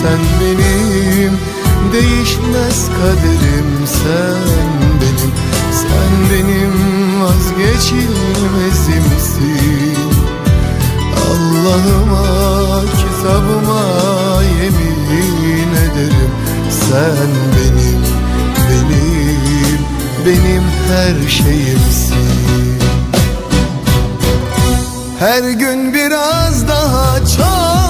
Sen benim değişmez kaderim Sen benim, sen benim vazgeçilmezimsin. Allah'ıma kitabıma yemin ederim. Sen benim, benim, benim her şeyimsin. Her gün biraz daha çok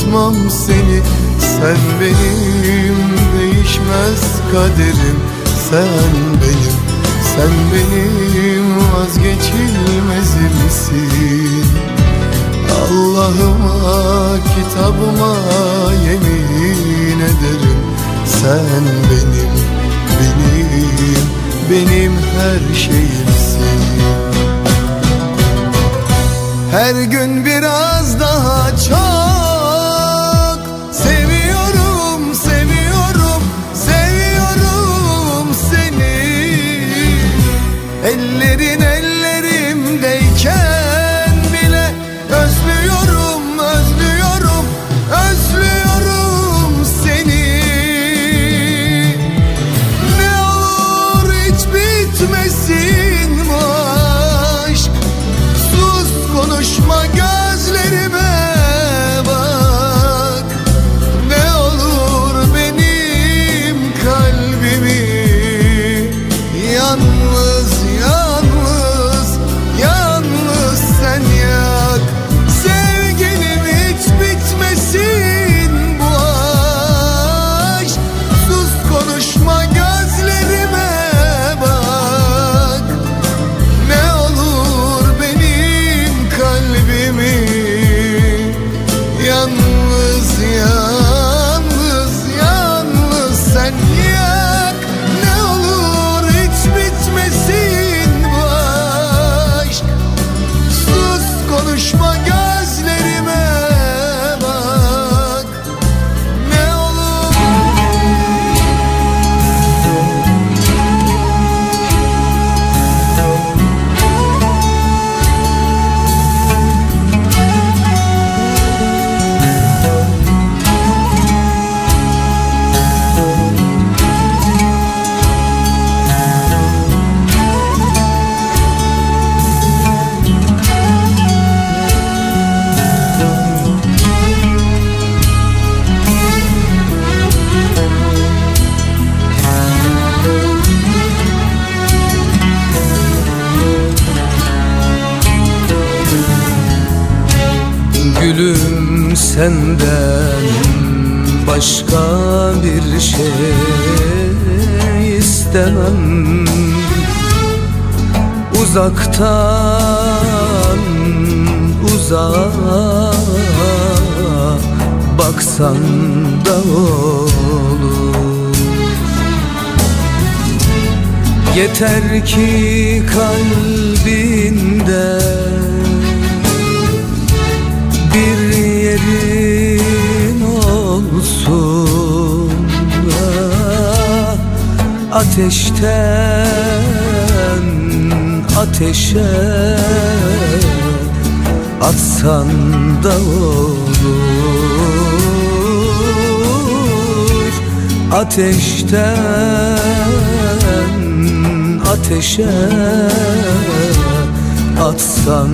ağlatmam seni. Sen benim değişmez kaderim. Sen benim, sen benim vazgeçilmezimsin. Allah'ıma kitabıma yemin ederim. Sen benim, benim, benim her şeyimsin. Her gün biraz daha çok
Uzaktan uzağa baksan da olur. Yeter ki kalbinde bir yerin olsun. Ateşten ateşe atsan da olur. Ateşten ateşe atsan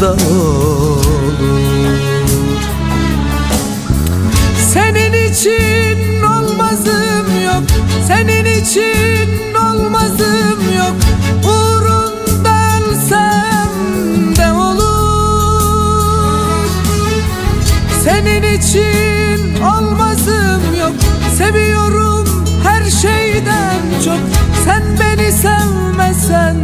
da olur.
Senin için olmazım yok. Senin için olmazım yok Senin için olmazım yok. Seviyorum her şeyden çok. Sen beni sevmesen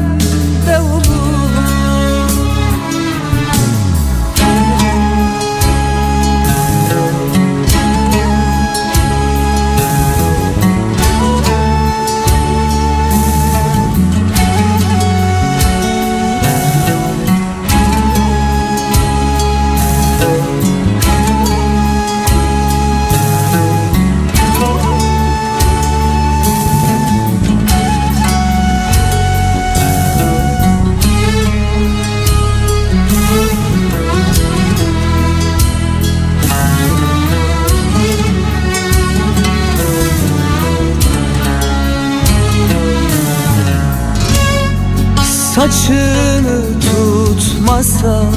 Saçını tutmasam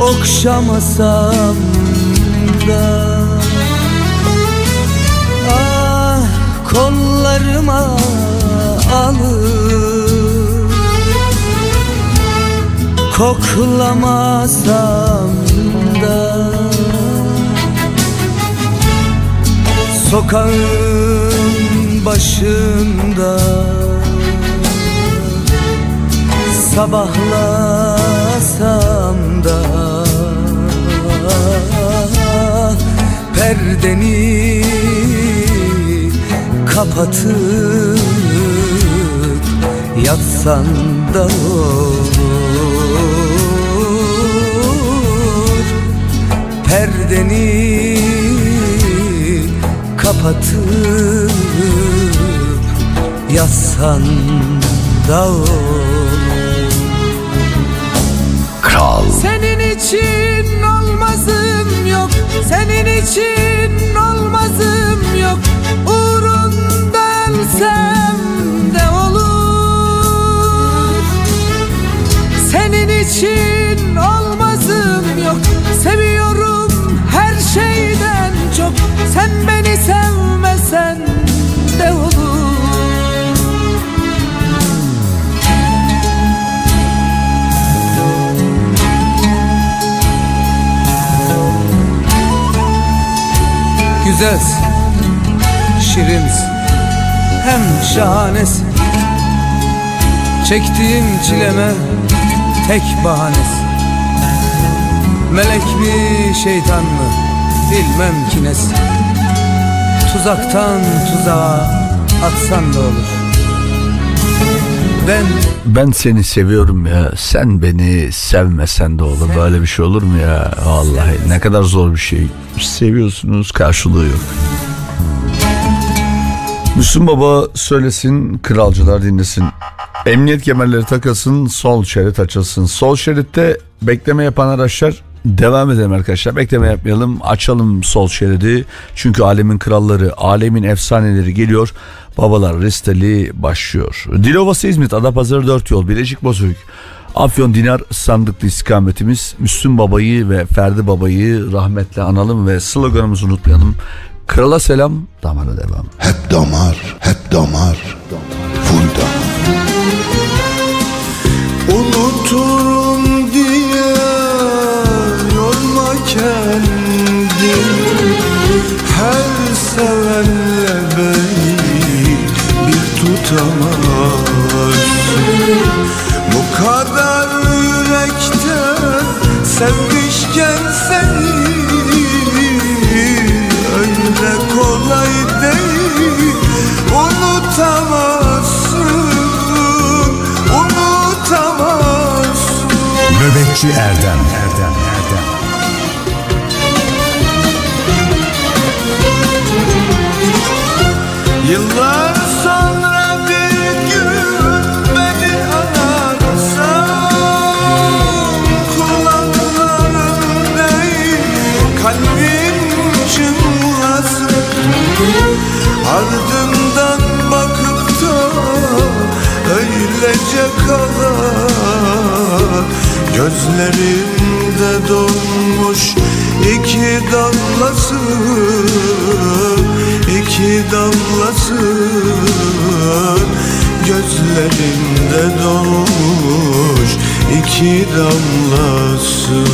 Okşamasam da. Ah kollarıma alır Koklamasam da. Sokağın başında. Sabahlasam da Perdeni kapatıp Yatsan da olur. Perdeni kapatıp yatsan da olur.
Kral.
Senin için olmazım yok. Senin için olmazım yok. Uğrunda ölsem de olur. Senin için olmazım yok. Seviyorum her şeyden çok. Sen beni sevmesen
Güzelsin, şirinsin, hem şahanesin. Çektiğim çileme tek bahanesi Melek mi şeytan mı bilmem ki nesi Tuzaktan tuzağa atsan da olur Ben
Ben seni seviyorum ya. Sen beni sevmesen de olur. Böyle bir şey olur mu ya? Vallahi ne kadar zor bir şey. Seviyorsunuz karşılığı yok. Müslüm Baba söylesin, kralcılar dinlesin. Emniyet kemerleri takılsın, sol şerit açılsın. Sol şeritte bekleme yapan araçlar devam edelim arkadaşlar. Bekleme yapmayalım, açalım sol şeridi. Çünkü alemin kralları, alemin efsaneleri geliyor. Babalar Risteli başlıyor. Dilovası İzmit, Adapazarı 4 yol, Bilecik Bozüyük. Afyon Dinar sandıklı istikametimiz Müslüm Baba'yı ve Ferdi Baba'yı rahmetle analım ve sloganımızı unutmayalım. Krala selam, damara devam.
Hep damar, hep damar, full damar.
sevdim Her sevenle beni bir tutamazsın. Bu kadar yürekte sevmişken seni Öyle kolay değil. Unutamazsın Unutamazsın. Nöbetçi Erdem. Erdem. Yıllar sonra bir gün beni anarsan Kulakların değil kalbin çınlasın Ardından bakıp da öylece kalan Gözlerimde donmuş iki damlası iki damlası gözlerinde doğmuş iki damlası.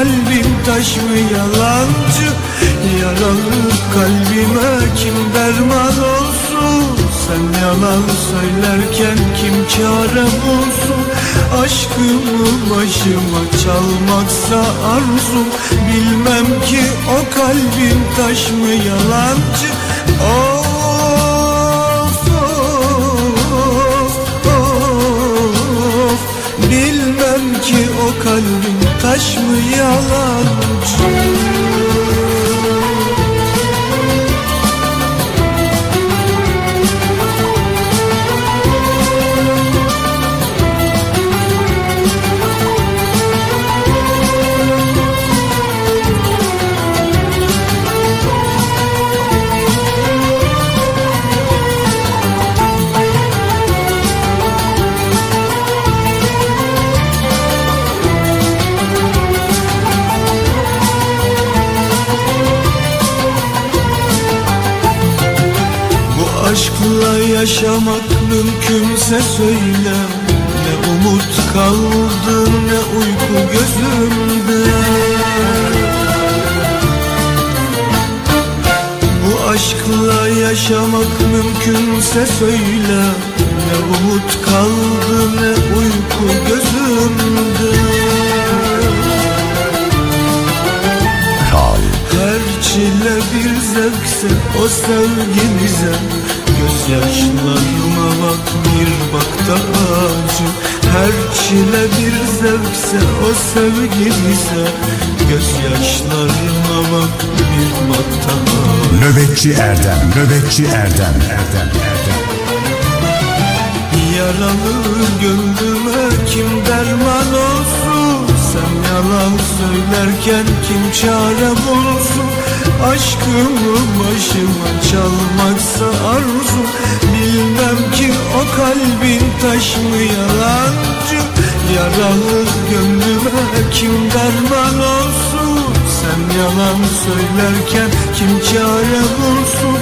kalbim taş mı yalancı? Yaralı kalbime kim derman olsun? Sen yalan söylerken kim çare bulsun Aşkımı başıma çalmaksa arzum. Bilmem ki o kalbim taş mı yalancı? Oh Bilmem ki o kalbin taş mı yalancı yaşamak mümkünse söyle. Ne umut kaldı ne uyku gözümde. Bu aşkla yaşamak mümkünse söyle. Ne umut kaldı ne uyku gözümde. Her çile bir zevkse o sevgimize Gözyaşlarıma bak bir bak da acı. Her çile bir zevkse o sevgimize Gözyaşlarıma bak bir bak da acı.
Nöbetçi Erdem Nöbetçi Erdem Erdem Erdem.
Yaralı gönlüme kim derman olsun? Sen yalan söylerken kim çare bulsun Aşkımı başıma çalmaksa arzum Bilmem ki o kalbin taş mı yalancı? Yaralı gönlüme kim derman olsun. Sen yalan söylerken kim çare bulsun?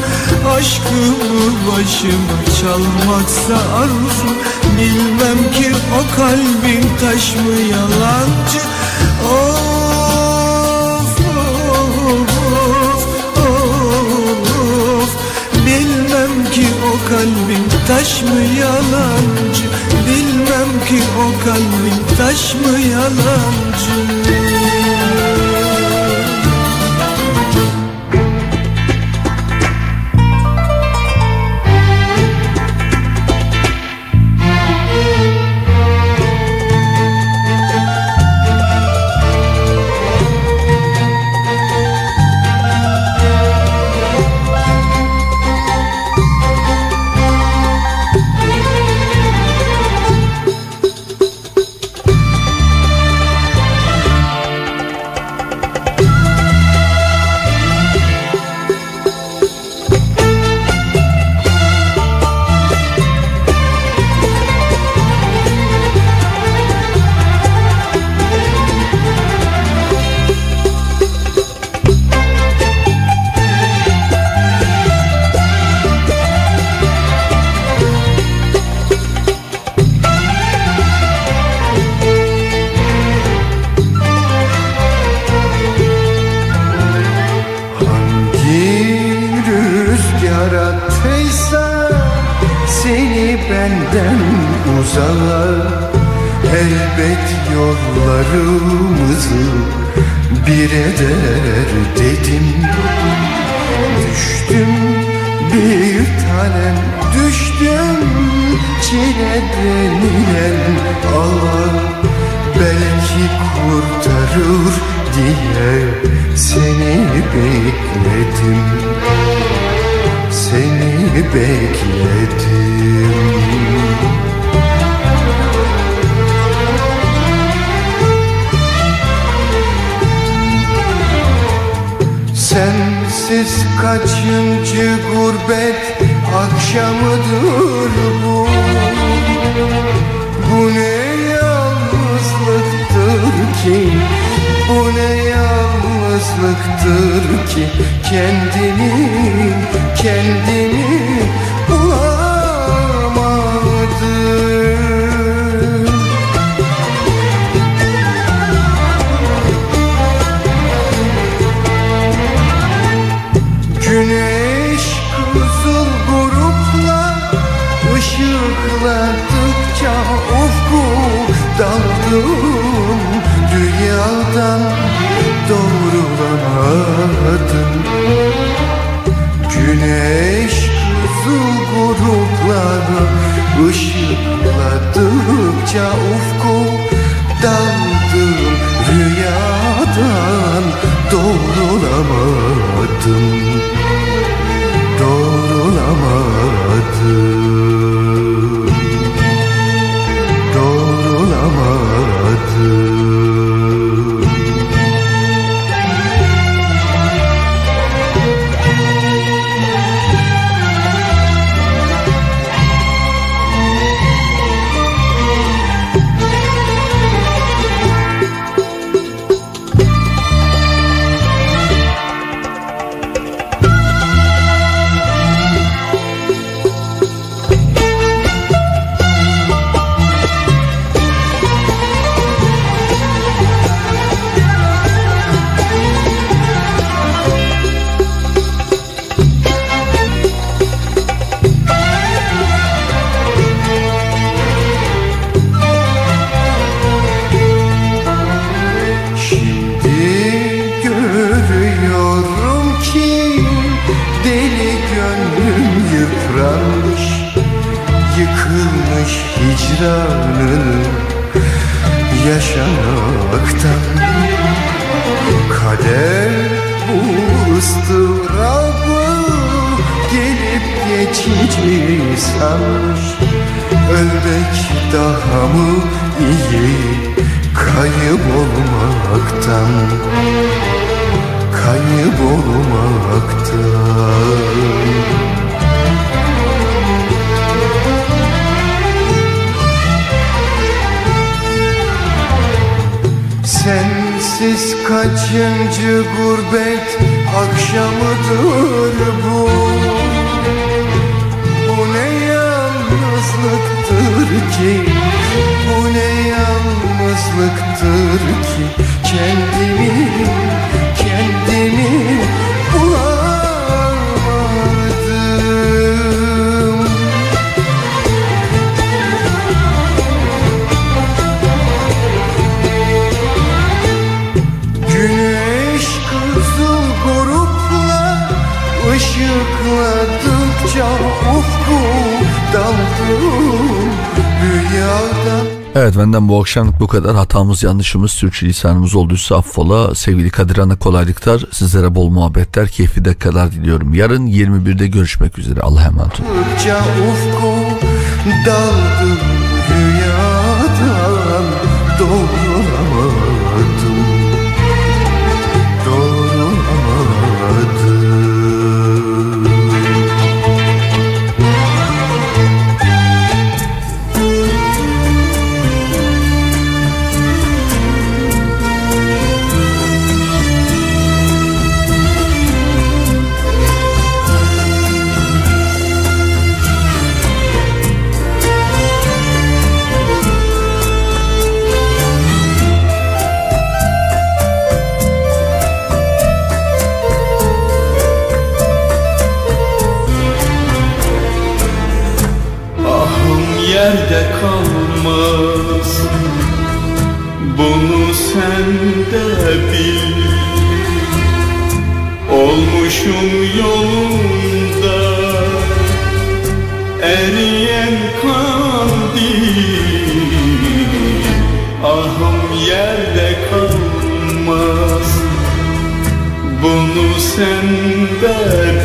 Aşkımı başıma çalmaksa arzum Bilmem ki o kalbin taş mı yalancı? Of taş mı yalancı? Bilmem ki o kalbin taş mı yalancı
benden uzağa. Elbet yollarımızı bir eder dedim. Düştüm bir tanem düştüm çile denilen ağa Belki kurtarır diye seni bekledim. Seni bekledim Sensiz kaçıncı gurbet akşamıdır bu? Bu ne yalnızlıktır ki? Bu ne yalnızlıktır ki? Kendini, kendini Güneş kızıl grupları ışıkladıkça ufku daldım Rüyadan Doğrulamadım
benden bu akşamlık bu kadar. Hatamız yanlışımız sürçülisanımız olduysa affola. Sevgili Kadir Ana kolaylıklar. Sizlere bol muhabbetler, keyifli dakikalar diliyorum. Yarın 21'de görüşmek üzere. Allah'a emanet olun.
Ufka
Olmuşum yolunda Eriyen kandil Ahım yerde kalmaz. Bunu sen de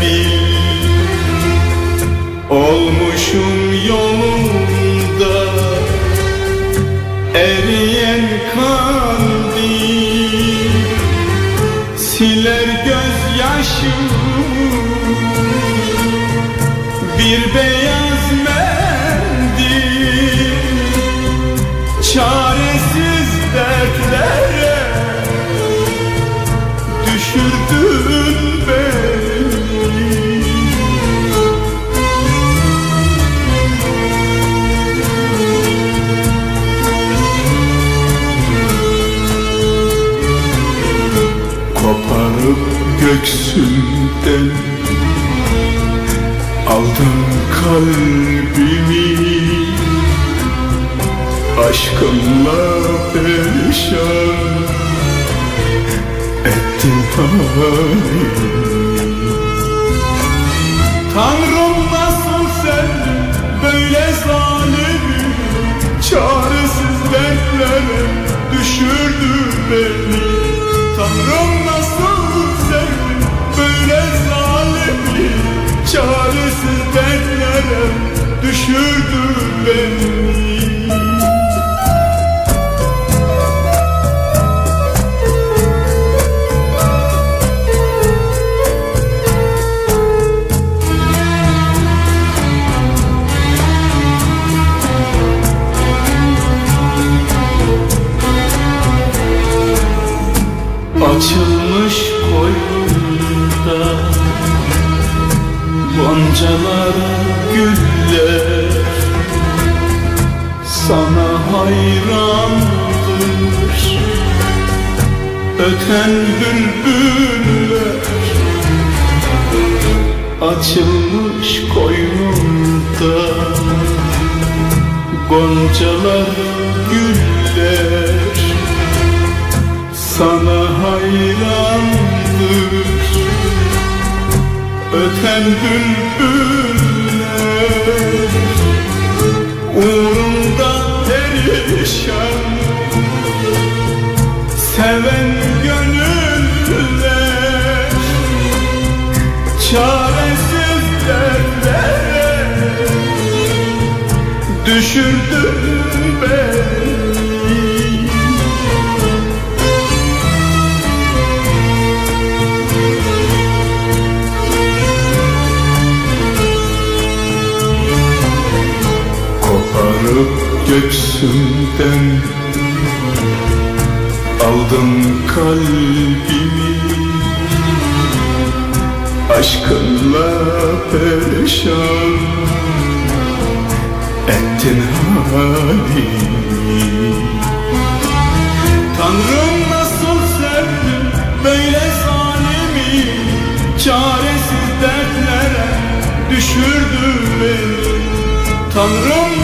bil. Olmuşum yolunda Bir beyaz mendil. Çaresiz dertlere Düşürdün beni. Koparıp göksümden kalbimi. Aşkınla perişan Ettin halim Tanrım nasıl sevdim böyle zalimi? Çaresiz dertlere düşürdü beni Sana hayrandır. Öten bülbüller Açılmış koynunda. Goncalar güller sana hayrandır. Öten bülbüller Uğrunda perişan Seven gönüller Çaresiz dertlere Düşürdün beni. Koparıp göksümden Aldın kalbimi. Aşkınla perişan Ettin halimi. Tanrım nasıl sevdim böyle zalimi? Çaresiz dertlere düşürdü beni. Tanrım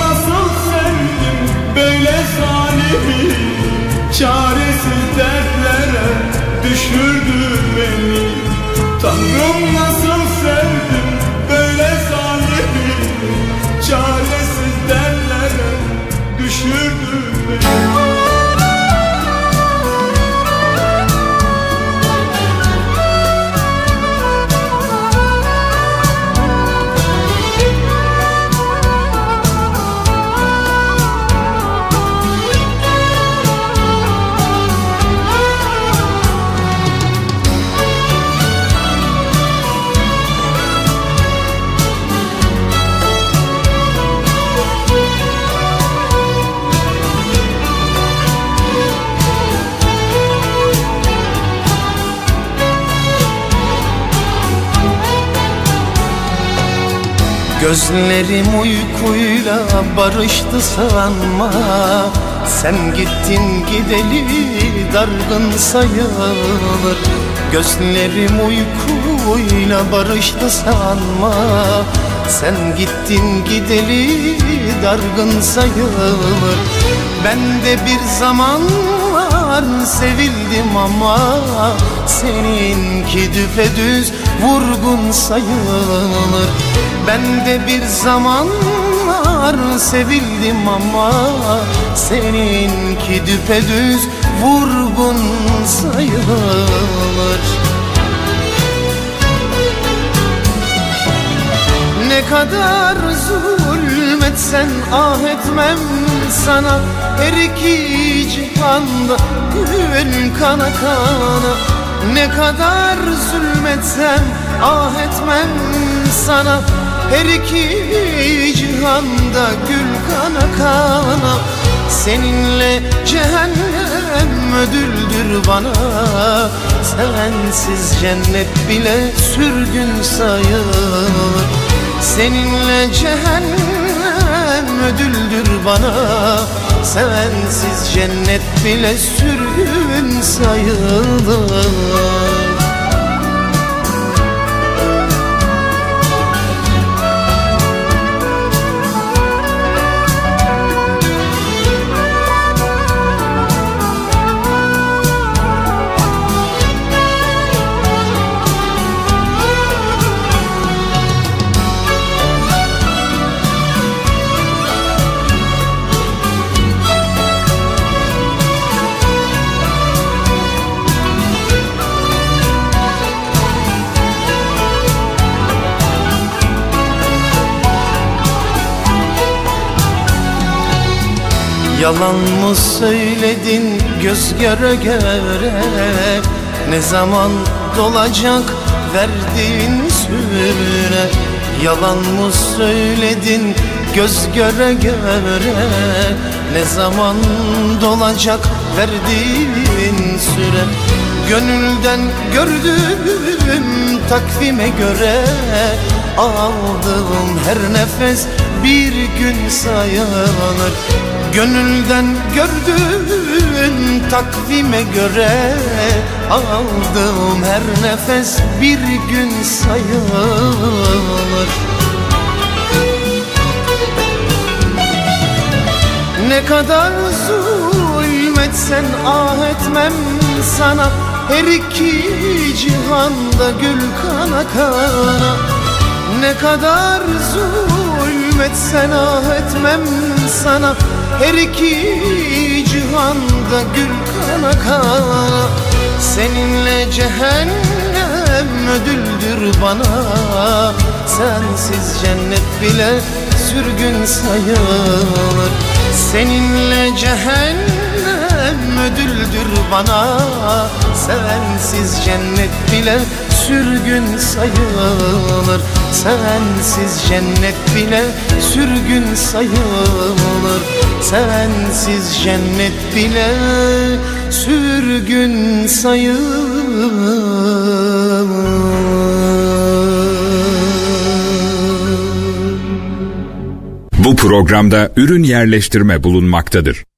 Gözlerim uykuyla barıştı sanma. Sen gittin gideli dargın sayılır. Gözlerim uykuyla barıştı sanma. Sen gittin gideli dargın sayılır. Ben de bir zamanlar sevildim ama Seninki düpedüz vurgun sayılır. Ben de bir zamanlar sevildim ama Seninki düpedüz vurgun sayılır. Ne kadar zulmetsen ah etmem sana Her iki cihanda gül kana kana Ne kadar zulmetsem ah etmem sana. Her iki cihanda gül kana kana. Seninle cehennem ödüldür bana. Sensiz cennet bile sürgün sayılır. Seninle cehennem ödüldür bana Sensiz cennet bile sürgün sayılır Yalan mı söyledin göz göre göre? Ne zaman dolacak verdiğin süre? Yalan mı söyledin göz göre göre? Ne zaman dolacak verdiğin süre? Gönülden gördüğüm takvime göre Aldığım her nefes bir gün sayılır Gönülden gördüğün takvime göre Aldığım her nefes bir gün sayılır. Ne kadar zulmetsen ah etmem sana Her iki cihanda gül kana kana. Ne kadar zulmetsen ah etmem sana Her iki cihanda gül kana kana. Seninle cehennem ödüldür bana. Sensiz cennet bile sürgün sayılır. Seninle cehennem ödüldür bana. Sensiz cennet bile sürgün sayılır. Sensiz cennet bile sürgün sayılır. Sensiz cennet bile sürgün sayılır.
Bu programda ürün yerleştirme bulunmaktadır.